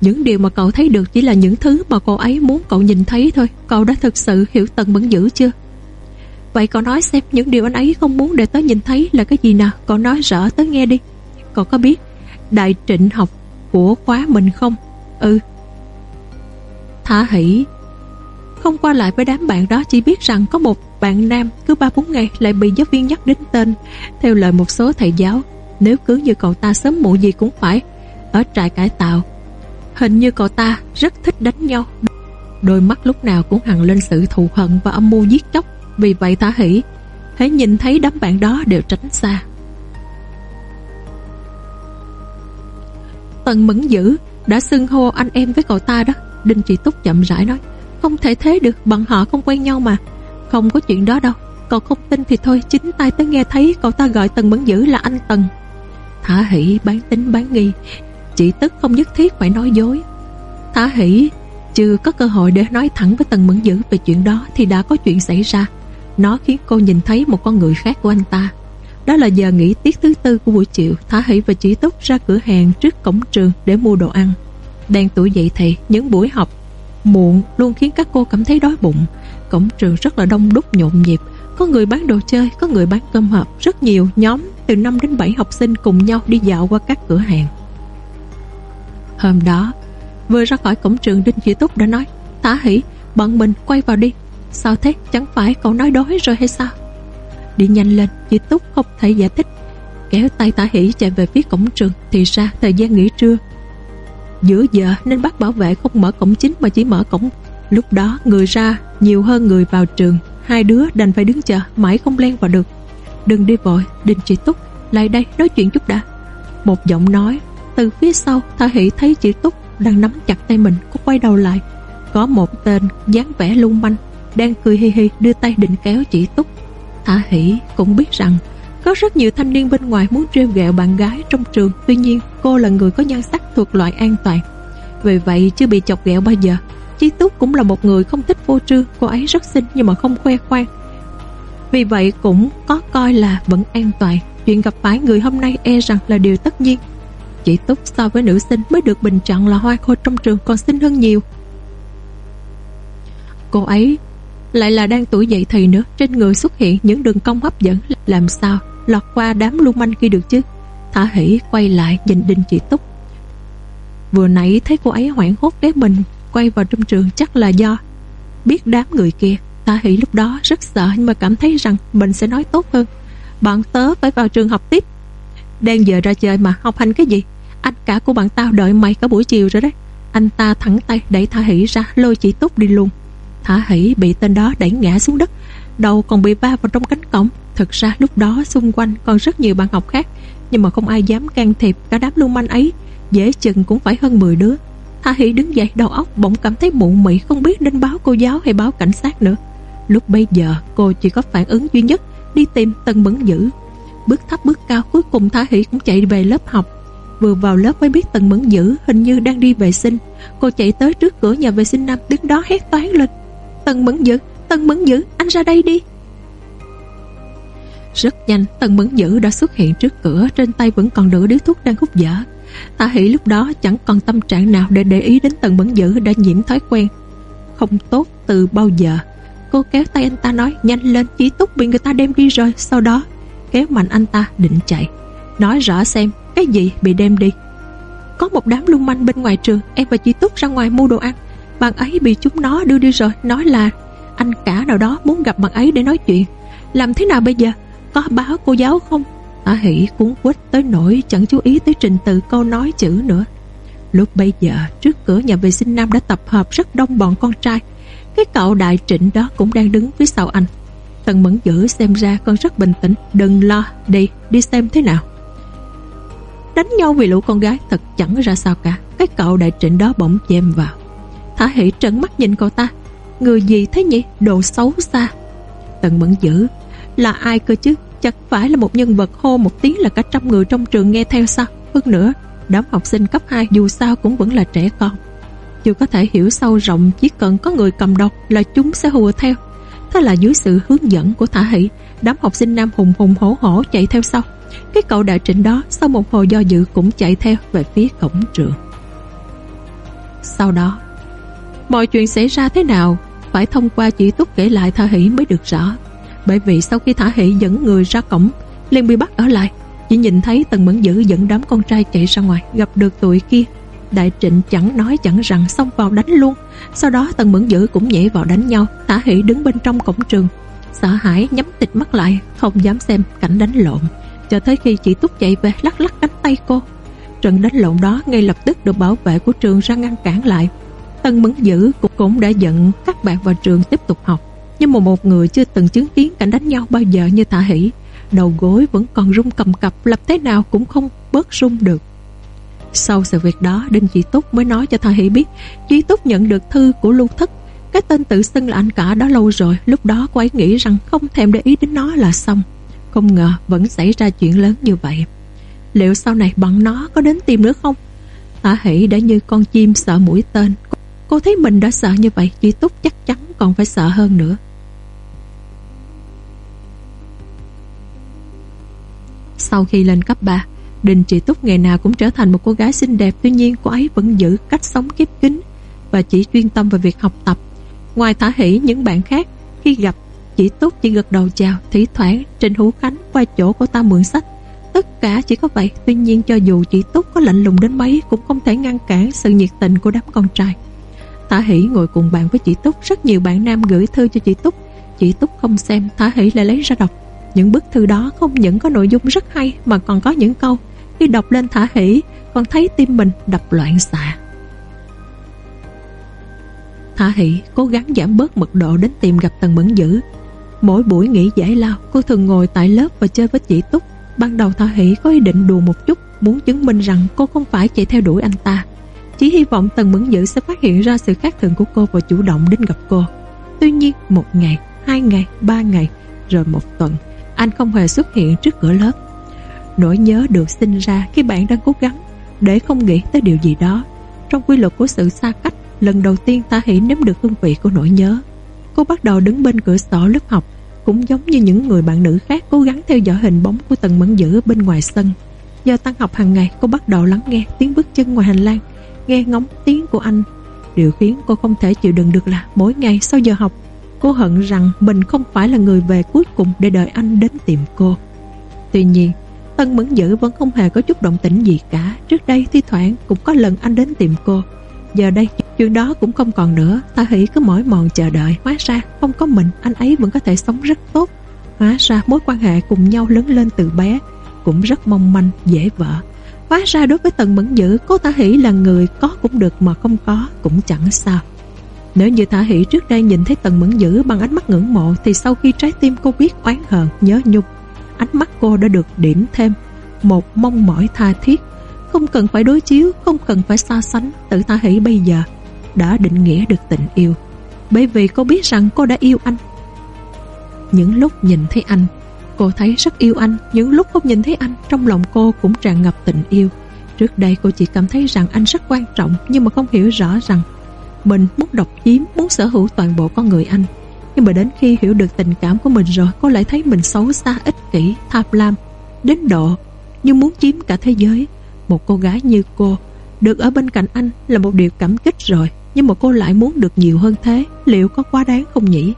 Những điều mà cậu thấy được chỉ là những thứ mà cô ấy muốn cậu nhìn thấy thôi. Cậu đã thực sự hiểu Tần Mẫn dữ chưa? Vậy cậu nói xem những điều anh ấy không muốn để tớ nhìn thấy là cái gì nào? Cậu nói rõ tớ nghe đi. Cậu có biết đại trịnh học của khóa mình không? Ừ. Thả hỷ không qua lại với đám bạn đó chỉ biết rằng có một bạn nam cứ 3-4 ngày lại bị giáo viên nhắc đến tên. Theo lời một số thầy giáo, nếu cứ như cậu ta sớm muộn gì cũng phải ở trại cải tạo. Hình như cậu ta rất thích đánh nhau. Đôi mắt lúc nào cũng hằng lên sự thù hận và âm mưu giết chóc. Vì vậy thả hỷ, hãy nhìn thấy đám bạn đó đều tránh xa. Tần mẫn dữ, đã xưng hô anh em với cậu ta đó. Đinh Chị Túc chậm rãi nói. Không thể thế được, Bọn họ không quen nhau mà Không có chuyện đó đâu, Cậu không tin thì thôi, Chính tay tới nghe thấy cậu ta gọi Tần Mẫn Dữ là anh Tần Thả hỷ bán tính bán nghi Chỉ tức không nhất thiết phải nói dối Thả hỷ Chưa có cơ hội để nói thẳng với Tần Mẫn Dữ về chuyện đó Thì đã có chuyện xảy ra Nó khiến cô nhìn thấy một con người khác của anh ta đó là giờ nghỉ tiết thứ tư của buổi chiều. Thả hỷ và chỉ túc ra cửa hàng trước cổng trường để mua đồ ăn. Đang tuổi dậy thì những buổi học Muộn luôn khiến các cô cảm thấy đói bụng. Cổng trường rất là đông đúc nhộn nhịp. Có người bán đồ chơi, có người bán cơm hộp. Rất nhiều nhóm từ 5 đến 7 học sinh cùng nhau đi dạo qua các cửa hàng. Hôm đó Vừa ra khỏi cổng trường Đinh Chỉ Túc đã nói Thả Hỷ, bọn mình quay vào đi. Sao thế, chẳng phải cậu nói đói rồi hay sao? Đi nhanh lên Chỉ Túc không thể giải thích. Kéo tay tả hỷ chạy về phía cổng trường Thì ra thời gian nghỉ trưa. Giữa giờ nên bắt bảo vệ không mở cổng chính mà chỉ mở cổng. Lúc đó người ra nhiều hơn người vào trường Hai đứa đành phải đứng chờ Mãi không len vào được. Đừng đi vội, đình chị Túc Lại đây nói chuyện chút đã. Một giọng nói Từ phía sau Thả Hỷ thấy chị Túc đang nắm chặt tay mình Cô quay đầu lại. Có một tên dáng vẻ lung manh Đang cười hi hi đưa tay định kéo chị Túc. Thả Hỷ cũng biết rằng, có rất nhiều thanh niên bên ngoài muốn trêu ghẹo bạn gái trong trường. Tuy nhiên, cô là người có nhan sắc thuộc loại an toàn. Vì vậy, chưa bị chọc ghẹo bao giờ. Chi Túc cũng là một người không thích vô trương Cô ấy rất xinh nhưng mà không khoe khoang. Vì vậy cũng có coi là vẫn an toàn. Chuyện gặp phải người hôm nay e rằng là điều tất nhiên. Chị Túc so với nữ sinh mới được bình chọn là hoa khôi trong trường còn xinh hơn nhiều. Cô ấy lại là đang tuổi dậy thì nữa, Trên người xuất hiện những đường cong hấp dẫn. Làm sao? Lọt qua đám lưu manh kia được chứ? Thả hỷ quay lại nhìn Đinh Chị Túc. Vừa nãy thấy cô ấy hoảng hốt ghé mình, Quay vào trong trường chắc là do Biết đám người kia. Thả hỷ lúc đó rất sợ Nhưng mà cảm thấy rằng mình sẽ nói tốt hơn. Bạn tớ phải vào trường học tiếp. Đang giờ ra chơi mà, học hành cái gì? Anh cả của bạn tao đợi mày cả buổi chiều rồi đấy. Anh ta thẳng tay đẩy Thả hỷ ra, Lôi chị Túc đi luôn. Thả hỉ bị tên đó đẩy ngã xuống đất. Đầu còn bị va vào trong cánh cổng. Thực ra lúc đó xung quanh còn rất nhiều bạn học khác, Nhưng mà không ai dám can thiệp Cả đám lưu manh ấy. Dễ chừng cũng phải hơn 10 đứa. Hạ Hỷ đứng dậy, đầu óc bỗng cảm thấy mụn mị, Không biết nên báo cô giáo hay báo cảnh sát nữa. Lúc bây giờ, cô chỉ có phản ứng duy nhất, Đi tìm Tần bấn Dữ. Bước thấp, bước cao, cuối cùng Thả Hỷ cũng chạy về lớp học. Vừa vào lớp mới biết Tần Mẫn Dữ Hình như đang đi vệ sinh. Cô chạy tới trước cửa nhà vệ sinh nam, Đứng đó hét toán lên. Tần Mẫn Dữ, Tần Mẫn Dữ, anh ra đây đi. Rất nhanh Tần Mẫn Dữ đã xuất hiện trước cửa Trên tay vẫn còn nửa điếu thuốc đang hút dở. Tạ Hỷ lúc đó chẳng còn tâm trạng nào Để để ý đến Tần Mẫn Dữ đã nhiễm thói quen. Không tốt từ bao giờ. Cô kéo tay anh ta nói Nhanh lên chỉ túc bị người ta đem đi rồi. Sau đó kéo mạnh anh ta định chạy. Nói rõ xem cái gì bị đem đi? Có một đám lưu manh bên ngoài trường Em và chị Túc ra ngoài mua đồ ăn. Bạn ấy bị chúng nó đưa đi rồi Nói là anh cả nào đó muốn gặp bạn ấy để nói chuyện. Làm thế nào bây giờ? Có báo cô giáo không? Ả Hỷ cuốn quýt tới nỗi chẳng chú ý tới trình tự câu nói chữ nữa. Lúc bây giờ trước cửa nhà vệ sinh nam đã tập hợp rất đông bọn con trai. Cái cậu đại trịnh đó cũng đang đứng phía sau anh. Tần Mẫn giữ xem ra con rất bình tĩnh. Đừng lo, đi, đi xem thế nào. Đánh nhau vì lũ con gái thật chẳng ra sao cả. Cái cậu đại trịnh đó bỗng chêm vào. Thả hỷ trợn mắt nhìn cậu ta. Người gì thế nhỉ, đồ xấu xa. Tần Mẫn Dữ Là ai cơ chứ, chẳng phải là một nhân vật hô một tiếng là cả trăm người trong trường nghe theo sao? Hơn nữa, đám học sinh cấp 2 dù sao cũng vẫn là trẻ con. Chưa có thể hiểu sâu rộng Chỉ cần có người cầm độc là chúng sẽ hùa theo. Thế là dưới sự hướng dẫn của Thả Hỷ Đám học sinh nam hùng hùng hổ hổ chạy theo sau. Cái cậu đại trịnh đó Sau một hồi do dự cũng chạy theo Về phía cổng trường. Sau đó Mọi chuyện xảy ra thế nào, Phải thông qua chỉ túc kể lại Thả Hỷ mới được rõ. Bởi vì sau khi Thả Hỷ dẫn người ra cổng, liền bị bắt ở lại. Chỉ nhìn thấy Tần Mẫn Dữ dẫn đám con trai chạy ra ngoài, Gặp được tụi kia. Đại trịnh chẳng nói chẳng rằng, xông vào đánh luôn. Sau đó Tần Mẫn Dữ cũng nhảy vào đánh nhau. Thả Hỷ đứng bên trong cổng trường. Sợ hãi nhắm tịch mắt lại, Không dám xem cảnh đánh lộn. Cho tới khi chị Túc chạy về, lắc lắc cánh tay cô. Trận đánh lộn đó ngay lập tức được bảo vệ của trường ra ngăn cản lại tân Mẫn Dữ cũng, cũng đã giận các bạn vào trường tiếp tục học. Nhưng mà một người chưa từng chứng kiến cảnh đánh nhau bao giờ như Thả Hỷ Đầu gối vẫn còn rung cầm cập Lập thế nào cũng không bớt rung được. Sau sự việc đó Đinh Chị Túc mới nói cho Thà Hỷ biết Chị Túc nhận được thư của Lưu Thất. Cái tên tự xưng là anh cả đó lâu rồi Lúc đó cô ấy nghĩ rằng không thèm để ý đến nó là xong. Không ngờ vẫn xảy ra chuyện lớn như vậy. Liệu sau này bọn nó có đến tìm nữa không? Thả Hỷ đã như con chim sợ mũi tên Cô thấy mình đã sợ như vậy Chỉ Túc chắc chắn còn phải sợ hơn nữa. Sau khi lên cấp 3 Đình chị Túc ngày nào cũng trở thành một cô gái xinh đẹp, Tuy nhiên cô ấy vẫn giữ cách sống kiếp kính Và chỉ chuyên tâm vào việc học tập. Ngoài thả hỷ những bạn khác, Khi gặp chị Túc chỉ gật đầu chào Thỉ thoảng Trình Hữu Khánh qua chỗ cô ta mượn sách. Tất cả chỉ có vậy, Tuy nhiên cho dù chị Túc có lạnh lùng đến mấy, Cũng không thể ngăn cản sự nhiệt tình của đám con trai. Thả Hỷ ngồi cùng bạn với chị Túc. Rất nhiều bạn nam gửi thư cho chị Túc. Chị Túc không xem Thả Hỷ lại lấy ra đọc. Những bức thư đó không những có nội dung rất hay, Mà còn có những câu, khi đọc lên thả hỷ Còn thấy tim mình đập loạn xạ. Thả hỷ cố gắng giảm bớt mật độ Đến tìm gặp Tần Mẫn Dữ. Mỗi buổi nghỉ giải lao, Cô thường ngồi tại lớp và chơi với chị Túc. Ban đầu Thả hỷ có ý định đùa một chút, Muốn chứng minh rằng cô không phải chạy theo đuổi anh ta. Chỉ hy vọng Tần Mẫn Dữ sẽ phát hiện ra sự khác thường của cô Và chủ động đến gặp cô Tuy nhiên một ngày, hai ngày, ba ngày Rồi một tuần Anh không hề xuất hiện trước cửa lớp Nỗi nhớ được sinh ra khi bạn đang cố gắng để không nghĩ tới điều gì đó. Trong quy luật của sự xa cách, lần đầu tiên ta hãy nếm được hương vị của nỗi nhớ. Cô bắt đầu đứng bên cửa sổ lớp học, cũng giống như những người bạn nữ khác cố gắng theo dõi hình bóng của Tần Mẫn Dữ bên ngoài sân. do tăng học hàng ngày, cô bắt đầu lắng nghe tiếng bước chân ngoài hành lang, nghe ngóng tiếng của anh. Điều khiến cô không thể chịu đựng được là mỗi ngày sau giờ học, cô hận rằng mình không phải là người về cuối cùng để đợi anh đến tìm cô. Tuy nhiên, Tân Mẫn Dữ vẫn không hề có chút động tĩnh gì cả Trước đây thi thoảng cũng có lần anh đến tìm cô Giờ đây chuyện đó cũng không còn nữa Ta hỷ cứ mỏi mòn chờ đợi Hóa ra không có mình anh ấy vẫn có thể sống rất tốt Hóa ra mối quan hệ cùng nhau lớn lên từ bé Cũng rất mong manh, dễ vỡ. Hóa ra đối với Tần Mẫn Dữ Cô Thả Hỷ là người có cũng được mà không có Cũng chẳng sao. Nếu như Thả Hỷ trước đây nhìn thấy Tần Mẫn Dữ Bằng ánh mắt ngưỡng mộ Thì sau khi trái tim cô biết oán hờn, nhớ nhung ánh mắt cô đã được điểm thêm một mong mỏi tha thiết. Không cần phải đối chiếu không cần phải so sánh tự Thả hỷ bây giờ đã định nghĩa được tình yêu. Bởi vì cô biết rằng cô đã yêu anh. Những lúc nhìn thấy anh Cô thấy rất yêu anh. Những lúc không nhìn thấy anh Trong lòng cô cũng tràn ngập tình yêu. Trước đây cô chỉ cảm thấy rằng anh rất quan trọng Nhưng mà không hiểu rõ rằng Mình muốn độc chiếm Muốn sở hữu toàn bộ con người anh. Nhưng mà đến khi hiểu được tình cảm của mình rồi Cô lại thấy mình xấu xa, ích kỷ, tham lam Đến độ Như muốn chiếm cả thế giới. Một cô gái như cô Được ở bên cạnh anh là một điều cảm kích rồi Nhưng mà cô lại muốn được nhiều hơn thế. Liệu có quá đáng không nhỉ?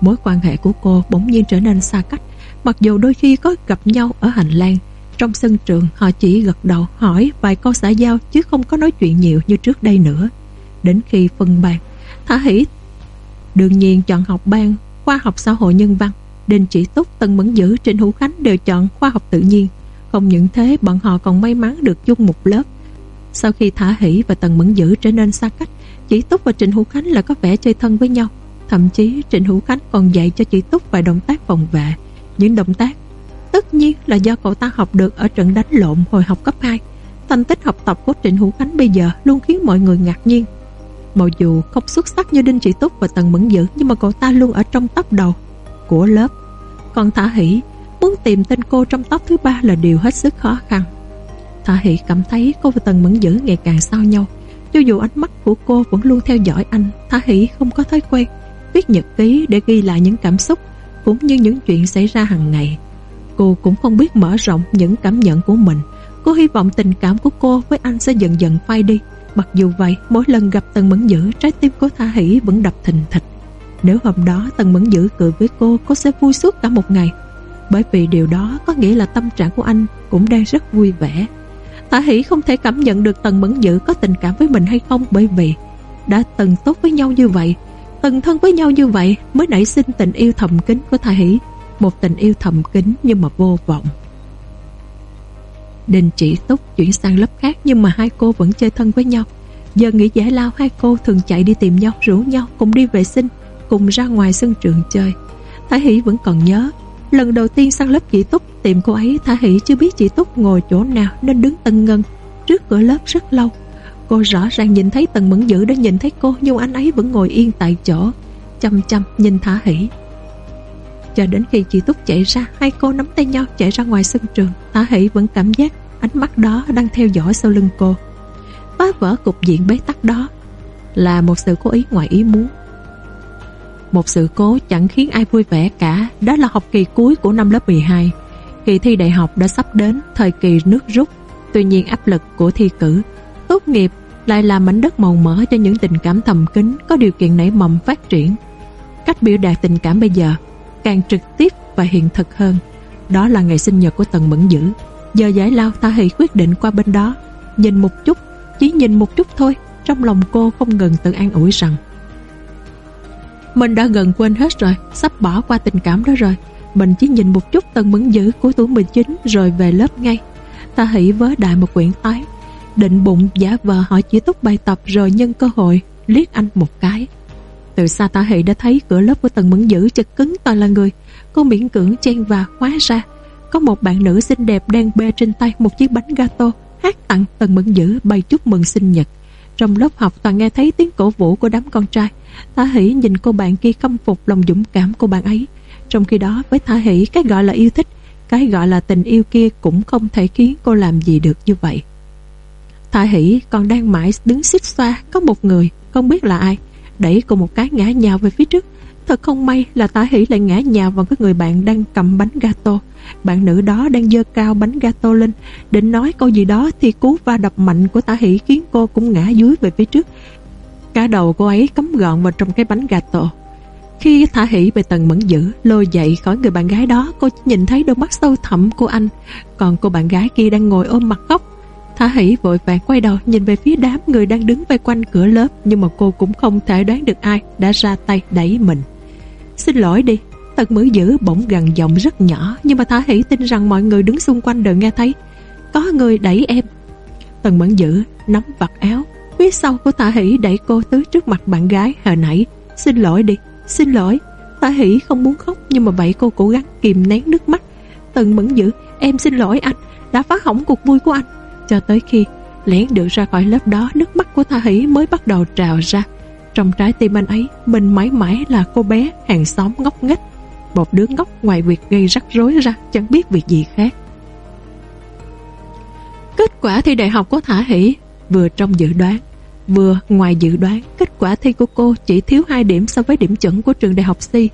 Mối quan hệ của cô bỗng nhiên trở nên xa cách. Mặc dù đôi khi có gặp nhau ở hành lang Trong sân trường họ chỉ gật đầu hỏi vài câu xã giao Chứ không có nói chuyện nhiều như trước đây nữa. Đến khi phân ban Thả hỷ Đương nhiên chọn học ban Khoa học xã hội nhân văn. Đình Chỉ Túc, Tân Mẫn Dữ, Trịnh Hữu Khánh đều chọn khoa học tự nhiên. Không những thế bọn họ còn may mắn được chung một lớp. Sau khi Thả Hỷ và Tần Mẫn Dữ trở nên xa cách Chỉ Túc và Trịnh Hữu Khánh là có vẻ chơi thân với nhau. Thậm chí Trịnh Hữu Khánh còn dạy cho Chỉ Túc vài động tác phòng vệ những động tác. Tất nhiên là do cậu ta học được ở trận đánh lộn hồi học cấp 2 Thành tích học tập của Trịnh Hữu Khánh bây giờ luôn khiến mọi người ngạc nhiên. Mặc dù không xuất sắc như Đinh Trị Túc và Tần Mẫn Dữ, Nhưng mà cậu ta luôn ở trong top đầu của lớp. Còn Thả Hỷ, muốn tìm tên cô trong top thứ ba là điều hết sức khó khăn. Thả Hỷ cảm thấy cô và Tần Mẫn Dữ ngày càng sao nhau. Cho dù ánh mắt của cô vẫn luôn theo dõi anh, Thả Hỷ không có thói quen Viết nhật ký để ghi lại những cảm xúc cũng như những chuyện xảy ra hàng ngày. Cô cũng không biết mở rộng những cảm nhận của mình. Cô hy vọng tình cảm của cô với anh sẽ dần dần phai đi. Mặc dù vậy, mỗi lần gặp Tần Mẫn Dữ, trái tim của Tha Hỷ vẫn đập thình thịch. Nếu hôm đó Tần Mẫn Dữ cười với cô, cô sẽ vui suốt cả một ngày. Bởi vì điều đó có nghĩa là tâm trạng của anh cũng đang rất vui vẻ. Tha Hỷ không thể cảm nhận được Tần Mẫn Dữ có tình cảm với mình hay không bởi vì đã từng tốt với nhau như vậy Từng thân với nhau như vậy, mới nảy sinh tình yêu thầm kín của Thà Hỷ. Một tình yêu thầm kín nhưng mà vô vọng. Đình chỉ túc chuyển sang lớp khác nhưng mà hai cô vẫn chơi thân với nhau. Giờ nghỉ giải lao, hai cô thường chạy đi tìm nhau, rủ nhau, cùng đi vệ sinh, cùng ra ngoài sân trường chơi. Thả Hỷ vẫn còn nhớ, Lần đầu tiên sang lớp chị Túc, tìm cô ấy Thả Hỷ chưa biết chị Túc ngồi chỗ nào nên đứng tân ngân trước cửa lớp rất lâu. Cô rõ ràng nhìn thấy Tần Mẫn Dữ đã nhìn thấy cô, Nhưng anh ấy vẫn ngồi yên tại chỗ, Chăm chăm nhìn thả hỉ Cho đến khi chị Túc chạy ra, Hai cô nắm tay nhau chạy ra ngoài sân trường. Thả hỉ vẫn cảm giác ánh mắt đó Đang theo dõi sau lưng cô. Phá vỡ cục diện bế tắc đó Là một sự cố ý ngoài ý muốn. Một sự cố chẳng khiến ai vui vẻ cả. Đó là học kỳ cuối của năm lớp 12 Kỳ thi đại học đã sắp đến, Thời kỳ nước rút. Tuy nhiên áp lực của thi cử, Tốt nghiệp lại là mảnh đất màu mỡ cho những tình cảm thầm kín có điều kiện nảy mầm phát triển. Cách biểu đạt tình cảm bây giờ càng trực tiếp và hiện thực hơn. Đó là ngày sinh nhật của Tần Mẫn Dữ. Giờ giải lao ta hãy quyết định qua bên đó. Nhìn một chút, chỉ nhìn một chút thôi. Trong lòng cô không ngừng tự an ủi rằng Mình đã gần quên hết rồi, sắp bỏ qua tình cảm đó rồi. Mình chỉ nhìn một chút Tần Mẫn Dữ của tuổi 19 rồi về lớp ngay. Ta hãy vớ đại một quyển tái Định bụng giả vờ hỏi chỉ túc bài tập rồi nhân cơ hội liếc anh một cái. Từ xa tả hệ đã thấy cửa lớp của tầng mẫn dữ chật cứng toàn là người. Cô miễn cưỡng chen và khóa ra. Có một bạn nữ xinh đẹp đang bê trên tay một chiếc bánh gato hát tặng tầng mẫn dữ bày chúc mừng sinh nhật. Trong lớp học toàn nghe thấy tiếng cổ vũ của đám con trai. Thả Hỷ nhìn cô bạn kia khâm phục lòng dũng cảm của bạn ấy. Trong khi đó với Thả Hỷ cái gọi là yêu thích, cái gọi là tình yêu kia cũng không thể khiến cô làm gì được như vậy. Thả hỷ còn đang mãi đứng xích xoa, Có một người, không biết là ai. Đẩy cô một cái ngã nhào về phía trước. Thật không may là tả hỷ lại ngã nhào vào cái người bạn đang cầm bánh gato. Bạn nữ đó đang dơ cao bánh gato lên. Định nói câu gì đó Thì cú va đập mạnh của tả hỷ Khiến cô cũng ngã dưới về phía trước. Cả đầu cô ấy cắm gọn vào trong cái bánh gato. Khi thả hỷ về tầng mẫn dữ, Lôi dậy khỏi người bạn gái đó, Cô chỉ nhìn thấy đôi mắt sâu thẳm của anh. Còn cô bạn gái kia đang ngồi ôm mặt khóc. Thả hỷ vội vàng quay đầu nhìn về phía đám người đang đứng vây quanh cửa lớp nhưng mà cô cũng không thể đoán được ai đã ra tay đẩy mình. Xin lỗi đi, thật mữ dữ bỗng gần giọng rất nhỏ nhưng mà Thả hỷ tin rằng mọi người đứng xung quanh đều nghe thấy. Có người đẩy em. Tần mẫn dữ nắm vặt áo phía sau của Thả hỷ đẩy cô tới trước mặt bạn gái hồi nãy. Xin lỗi đi, xin lỗi. Thả hỷ không muốn khóc nhưng mà vậy cô cố gắng kìm nén nước mắt. Tần mẫn dữ, em xin lỗi anh, đã phá hỏng cuộc vui của anh cho tới khi lén được ra khỏi lớp đó nước mắt của Tha Hỷ mới bắt đầu trào ra trong trái tim anh ấy mình mãi mãi là cô bé hàng xóm ngốc nghếch một đứa ngốc ngoài việc gây rắc rối ra chẳng biết việc gì khác. Kết quả thi đại học của Thả Hỷ vừa trong dự đoán, vừa ngoài dự đoán, kết quả thi của cô chỉ thiếu 2 điểm so với điểm chuẩn của trường đại học Si.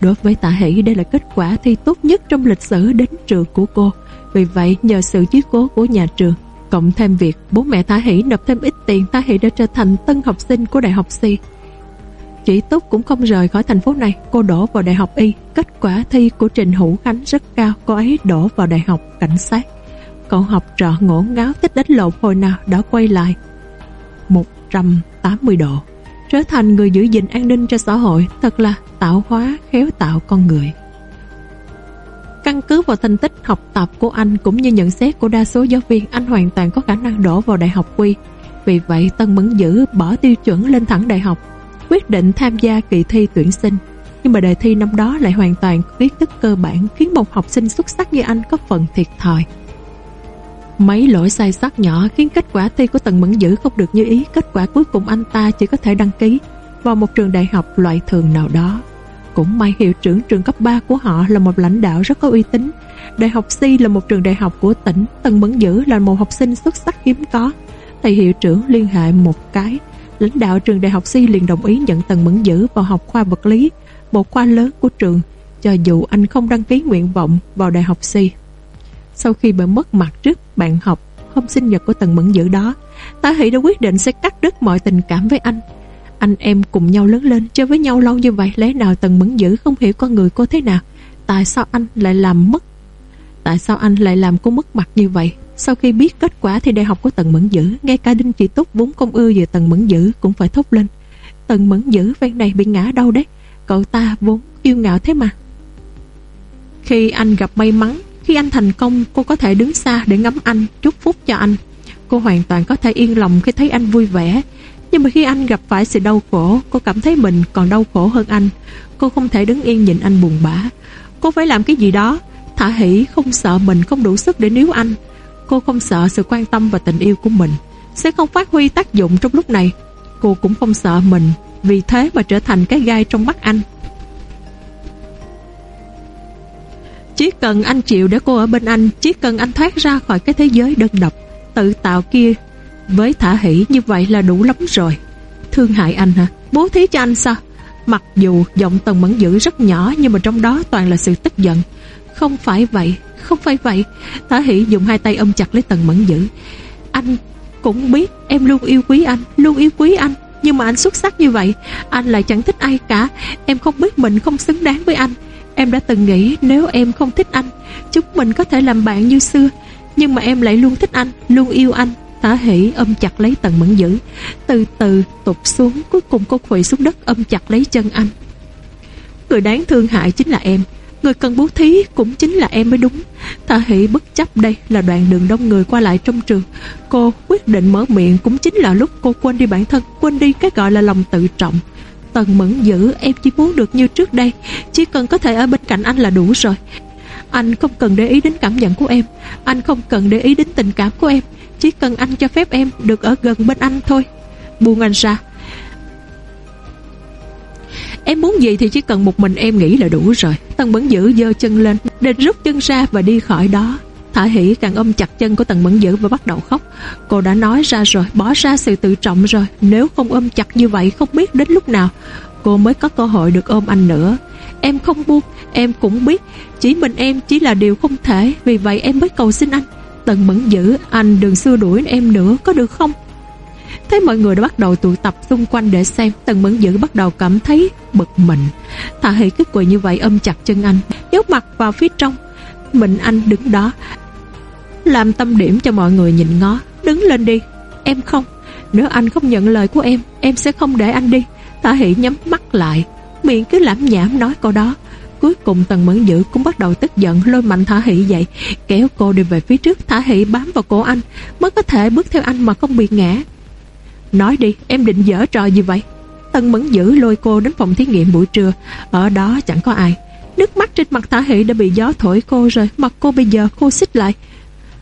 Đối với Tạ Hỷ đây là kết quả thi tốt nhất trong lịch sử đến trường của cô. Vì vậy nhờ sự chiếu cố của nhà trường, cộng thêm việc bố mẹ Tạ Hỷ nộp thêm ít tiền Tạ Hỷ đã trở thành tân học sinh của đại học Si. Chị Túc cũng không rời khỏi thành phố này, cô đổ vào đại học Y. Kết quả thi của Trình Hữu Khánh rất cao, cô ấy đổ vào đại học cảnh sát. Cậu học trọ ngổ ngáo thích đánh lộn hồi nào đã quay lại 180 độ trở thành người giữ gìn an ninh cho xã hội thật là tạo hóa khéo tạo con người căn cứ vào thành tích học tập của anh cũng như nhận xét của đa số giáo viên anh hoàn toàn có khả năng đổ vào đại học quy. Vì vậy Tân Mẫn Dữ bỏ tiêu chuẩn lên thẳng đại học quyết định tham gia kỳ thi tuyển sinh. Nhưng mà đề thi năm đó lại hoàn toàn kiến thức cơ bản khiến một học sinh xuất sắc như anh có phần thiệt thòi. Mấy lỗi sai sót nhỏ khiến kết quả thi của Tần Mẫn Dữ không được như ý, kết quả cuối cùng anh ta chỉ có thể đăng ký vào một trường đại học loại thường nào đó. Cũng may hiệu trưởng trường cấp 3 của họ là một lãnh đạo rất có uy tín. Đại học Si là một trường đại học của tỉnh, Tần Mẫn Dữ là một học sinh xuất sắc hiếm có. Thầy hiệu trưởng liên hệ một cái, lãnh đạo trường đại học Si liền đồng ý nhận Tần Mẫn Dữ vào học khoa vật lý, một khoa lớn của trường, cho dù anh không đăng ký nguyện vọng vào đại học Si. Sau khi bị mất mặt trước bạn học hôm sinh nhật của Tần Mẫn Dữ đó, Tá Hỷ đã quyết định sẽ cắt đứt mọi tình cảm với anh. Anh em cùng nhau lớn lên, chơi với nhau lâu như vậy, lẽ nào Tần Mẫn Dữ không hiểu con người cô thế nào? Tại sao anh lại làm mất? Tại sao anh lại làm cô mất mặt như vậy? Sau khi biết kết quả thì đại học của Tần Mẫn Dữ, ngay cả Đinh Chị Túc vốn không ưa về Tần Mẫn Dữ cũng phải thốt lên. Tần Mẫn Dữ ven này bị ngã đâu đấy? Cậu ta vốn yêu ngạo thế mà. Khi anh gặp may mắn khi anh thành công, cô có thể đứng xa để ngắm anh, chúc phúc cho anh. Cô hoàn toàn có thể yên lòng khi thấy anh vui vẻ. Nhưng mà khi anh gặp phải sự đau khổ, cô cảm thấy mình còn đau khổ hơn anh. Cô không thể đứng yên nhìn anh buồn bã. Cô phải làm cái gì đó. Thả hỷ không sợ mình không đủ sức để níu anh. Cô không sợ sự quan tâm và tình yêu của mình sẽ không phát huy tác dụng trong lúc này. Cô cũng không sợ mình vì thế mà trở thành cái gai trong mắt anh. Chỉ cần anh chịu để cô ở bên anh Chỉ cần anh thoát ra khỏi cái thế giới đơn độc Tự tạo kia với thả hỷ như vậy là đủ lắm rồi. Thương hại anh hả? Bố thí cho anh sao? Mặc dù giọng tần mẫn dữ rất nhỏ Nhưng mà trong đó toàn là sự tức giận. Không phải vậy, Không phải vậy. Thả hỷ dùng hai tay ôm chặt lấy tần mẫn dữ. Anh cũng biết em luôn yêu quý anh, Luôn yêu quý anh. Nhưng mà anh xuất sắc như vậy, Anh lại chẳng thích ai cả. Em không biết mình không xứng đáng với anh. Em đã từng nghĩ nếu em không thích anh, Chúng mình có thể làm bạn như xưa. Nhưng mà em lại luôn thích anh, Luôn yêu anh. Tả hỷ ôm chặt lấy tần mẫn dữ. Từ từ tụt xuống, Cuối cùng cô quỳ xuống đất ôm chặt lấy chân anh. Người đáng thương hại chính là em. Người cần bố thí cũng chính là em mới đúng. Thả hỷ bất chấp đây là đoạn đường đông người qua lại trong trường. Cô quyết định mở miệng cũng chính là lúc cô quên đi bản thân, Quên đi cái gọi là lòng tự trọng. Tần mẫn dữ, em chỉ muốn được như trước đây. Chỉ cần có thể ở bên cạnh anh là đủ rồi. Anh không cần để ý đến cảm nhận của em. Anh không cần để ý đến tình cảm của em. Chỉ cần anh cho phép em được ở gần bên anh thôi. Buông anh ra. Em muốn gì thì chỉ cần một mình em nghĩ là đủ rồi. Tần Bẩn Dữ giơ chân lên, Định rút chân ra và đi khỏi đó. Thả hỷ càng ôm chặt chân của Tần Bẩn Dữ và bắt đầu khóc. Cô đã nói ra rồi, Bỏ ra sự tự trọng rồi. Nếu không ôm chặt như vậy, không biết đến lúc nào Cô mới có cơ hội được ôm anh nữa. Em không buông, Em cũng biết. Chỉ mình em chỉ là điều không thể. Vì vậy em mới cầu xin anh. Tần Mẫn Dữ, Anh đừng xua đuổi em nữa, có được không? Thấy mọi người đã bắt đầu tụ tập xung quanh để xem. Tần Mẫn Dữ bắt đầu cảm thấy bực mình. Thả hỷ cứ quỳ như vậy ôm chặt chân anh kéo mặt vào phía trong. Mình anh đứng đó, làm tâm điểm cho mọi người nhìn ngó. Đứng lên đi, Em không? Nếu anh không nhận lời của em Em sẽ không để anh đi. Thả hỷ nhắm mắt lại, Miệng cứ lãm nhảm nói câu đó. Cuối cùng Tần Mẫn Dữ cũng bắt đầu tức giận, Lôi mạnh Thả Hỷ dậy, Kéo cô đi về phía trước. Thả Hỷ bám vào cổ anh, Mới có thể bước theo anh mà không bị ngã. Nói đi, em định dở trò gì vậy? Tần Mẫn Dữ lôi cô đến phòng thí nghiệm buổi trưa. Ở đó chẳng có ai. Nước mắt trên mặt Thả Hỷ đã bị gió thổi cô rồi Mặt cô bây giờ khô xích lại.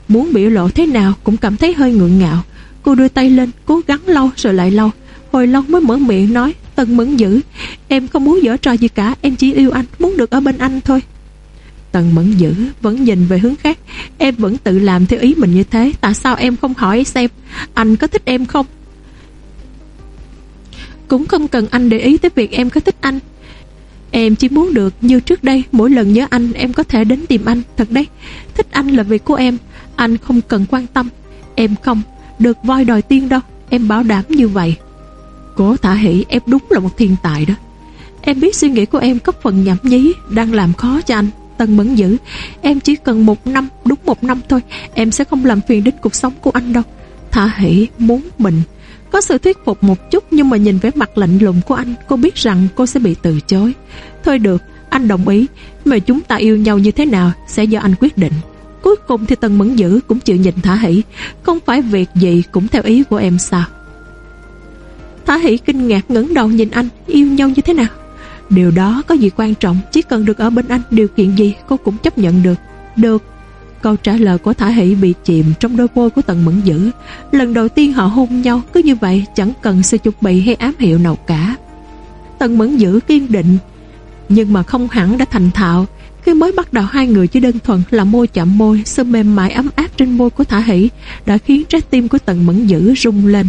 Muốn biểu lộ thế nào cũng cảm thấy hơi ngượng ngạo. Cô đưa tay lên, cố gắng lâu rồi lại lâu Hồi lâu mới mở miệng nói Tần mẫn dữ. Em không muốn dở trò gì cả Em chỉ yêu anh, muốn được ở bên anh thôi. Tần mẫn dữ vẫn nhìn về hướng khác. Em vẫn tự làm theo ý mình như thế Tại sao em không hỏi xem Anh có thích em không? Cũng không cần anh để ý tới việc em có thích anh. Em chỉ muốn được như trước đây Mỗi lần nhớ anh em có thể đến tìm anh Thật đấy. Thích anh là việc của em Anh không cần quan tâm. Em không được voi đòi tiên đâu Em bảo đảm như vậy. Cố thả hỷ, em đúng là một thiên tài đó. Em biết suy nghĩ của em có phần nhảm nhí, Đang làm khó cho anh. Tân mẫn dữ, Em chỉ cần một năm, Đúng một năm thôi, Em sẽ không làm phiền đến cuộc sống của anh đâu. Thả hỷ muốn mình. Có sự thuyết phục một chút, Nhưng mà nhìn vẻ mặt lạnh lùng của anh, Cô biết rằng cô sẽ bị từ chối. Thôi được, Anh đồng ý Mà chúng ta yêu nhau như thế nào Sẽ do anh quyết định. Cuối cùng thì Tần Mẫn Dữ cũng chịu nhìn Thả Hỷ. Không phải việc gì cũng theo ý của em sao? Thả Hỷ kinh ngạc ngẩng đầu nhìn anh Yêu nhau như thế nào? Điều đó có gì quan trọng Chỉ cần được ở bên anh Điều kiện gì cô cũng chấp nhận được. Được. Câu trả lời của Thả Hỷ bị chìm trong đôi môi của Tần Mẫn Dữ. Lần đầu tiên họ hôn nhau Cứ như vậy chẳng cần sự chuẩn bị hay ám hiệu nào cả. Tần Mẫn Dữ kiên định Nhưng mà không hẳn đã thành thạo. Khi mới bắt đầu hai người chỉ đơn thuần là môi chạm môi, sự mềm mại ấm áp trên môi của Thả Hỷ đã khiến trái tim của Tần Mẫn Dữ rung lên.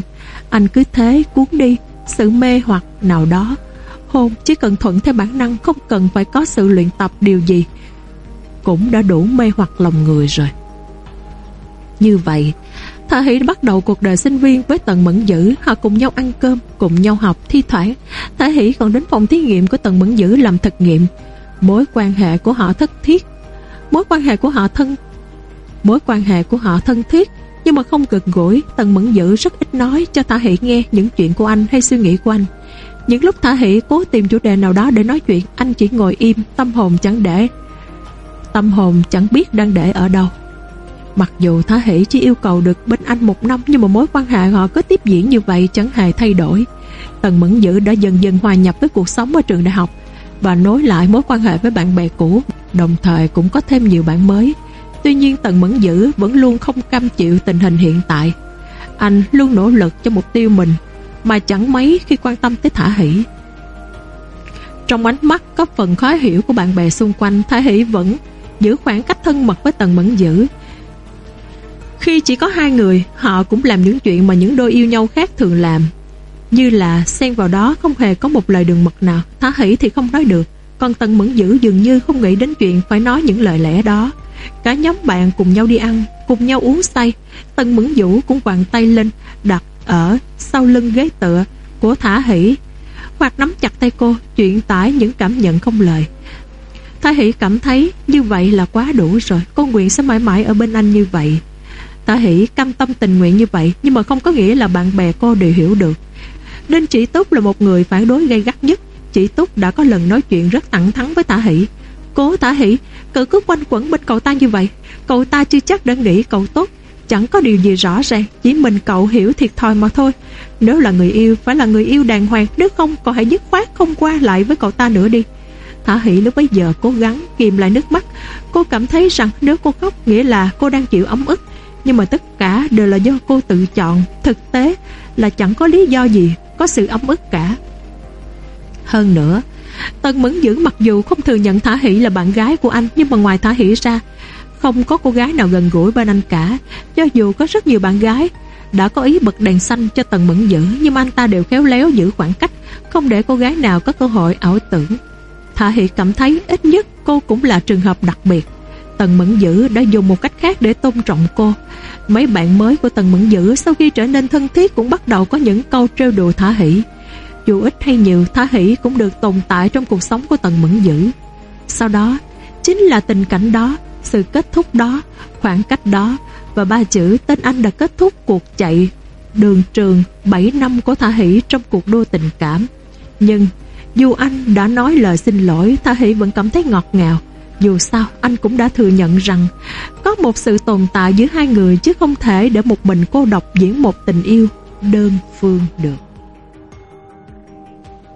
Anh cứ thế cuốn đi sự mê hoặc nào đó. Hôn chỉ cần thuận theo bản năng không cần phải có sự luyện tập điều gì. Cũng đã đủ mê hoặc lòng người rồi. Như vậy, Thả Hỷ bắt đầu cuộc đời sinh viên với Tần Mẫn Dữ. Họ cùng nhau ăn cơm, cùng nhau học Thi thoảng. Thả Hỷ còn đến phòng thí nghiệm của Tần Mẫn Dữ làm thực nghiệm. Mối quan hệ của họ thất thiết. Mối quan hệ của họ thân Mối quan hệ của họ thân thiết. Nhưng mà không cực gũi Tần Mẫn Dữ rất ít nói cho Thả Hỷ nghe Những chuyện của anh hay suy nghĩ của anh. Những lúc Thả Hỷ cố tìm chủ đề nào đó để nói chuyện Anh chỉ ngồi im Tâm hồn chẳng để. Tâm hồn chẳng biết đang để ở đâu. Mặc dù Thả Hỷ chỉ yêu cầu được bên anh một năm Nhưng mà mối quan hệ họ cứ tiếp diễn như vậy Chẳng hề thay đổi. Tần Mẫn Dữ đã dần dần hòa nhập với cuộc sống ở trường đại học và nối lại mối quan hệ với bạn bè cũ, đồng thời cũng có thêm nhiều bạn mới. Tuy nhiên Tần Mẫn Dữ vẫn luôn không cam chịu tình hình hiện tại. Anh luôn nỗ lực cho mục tiêu mình, mà chẳng mấy khi quan tâm tới Thả Hỷ. Trong ánh mắt có phần khó hiểu của bạn bè xung quanh, Thả Hỷ vẫn giữ khoảng cách thân mật với Tần Mẫn Dữ. Khi chỉ có hai người, họ cũng làm những chuyện mà những đôi yêu nhau khác thường làm, như là xen vào đó không hề có một lời đường mật nào Thả hỷ thì không nói được Còn Tần Mẫn Dữ dường như không nghĩ đến chuyện Phải nói những lời lẽ đó Cả nhóm bạn cùng nhau đi ăn, Cùng nhau uống say. Tân Mẫn Vũ cũng quàng tay lên, Đặt ở sau lưng ghế tựa Của Thả hỷ. Hoặc nắm chặt tay cô, Chuyện tải những cảm nhận không lời. Thả hỷ cảm thấy như vậy là quá đủ rồi Con nguyện sẽ mãi mãi ở bên anh như vậy. Thả hỷ cam tâm tình nguyện như vậy, Nhưng mà không có nghĩa là bạn bè cô đều hiểu được. Nên chị Túc là một người phản đối gay gắt nhất. Chị Túc đã có lần nói chuyện rất thẳng thắn với thả Hỷ. Cố Tả Hỷ cứ cứ quanh quẩn bên cậu ta như vậy. Cậu ta chưa chắc đã nghĩ cậu tốt. Chẳng có điều gì rõ ràng Chỉ mình cậu hiểu thiệt thòi mà thôi. Nếu là người yêu phải là người yêu đàng hoàng. Nếu không cậu hãy dứt khoát không qua lại với cậu ta nữa đi. Thả Hỷ lúc bấy giờ cố gắng kìm lại nước mắt. Cô cảm thấy rằng nếu cô khóc Nghĩa là cô đang chịu ấm ức. Nhưng mà tất cả đều là do cô tự chọn. Thực tế là chẳng có lý do gì có sự ấm ức cả. Hơn nữa, Tần Mẫn Dữ mặc dù không thừa nhận Thả Hỷ là bạn gái của anh nhưng mà ngoài Thả Hỷ ra, không có cô gái nào gần gũi bên anh cả. Cho dù có rất nhiều bạn gái đã có ý bật đèn xanh cho Tần Mẫn Dữ nhưng anh ta đều khéo léo giữ khoảng cách, không để cô gái nào có cơ hội ảo tưởng. Thả Hỷ cảm thấy ít nhất cô cũng là trường hợp đặc biệt. Tần Mẫn Dữ đã dùng một cách khác để tôn trọng cô. Mấy bạn mới của Tần Mẫn Dữ sau khi trở nên thân thiết cũng bắt đầu có những câu trêu đùa thả hỷ. Dù ít hay nhiều, thả hỷ cũng được tồn tại trong cuộc sống của Tần Mẫn Dữ. Sau đó, chính là tình cảnh đó, sự kết thúc đó, khoảng cách đó và ba chữ tên anh đã kết thúc cuộc chạy đường trường 7 năm của Thả Hỷ trong cuộc đua tình cảm. Nhưng dù anh đã nói lời xin lỗi, Thả Hỷ vẫn cảm thấy ngọt ngào. Dù sao anh cũng đã thừa nhận rằng Có một sự tồn tại giữa hai người Chứ không thể để một mình cô độc diễn một tình yêu đơn phương được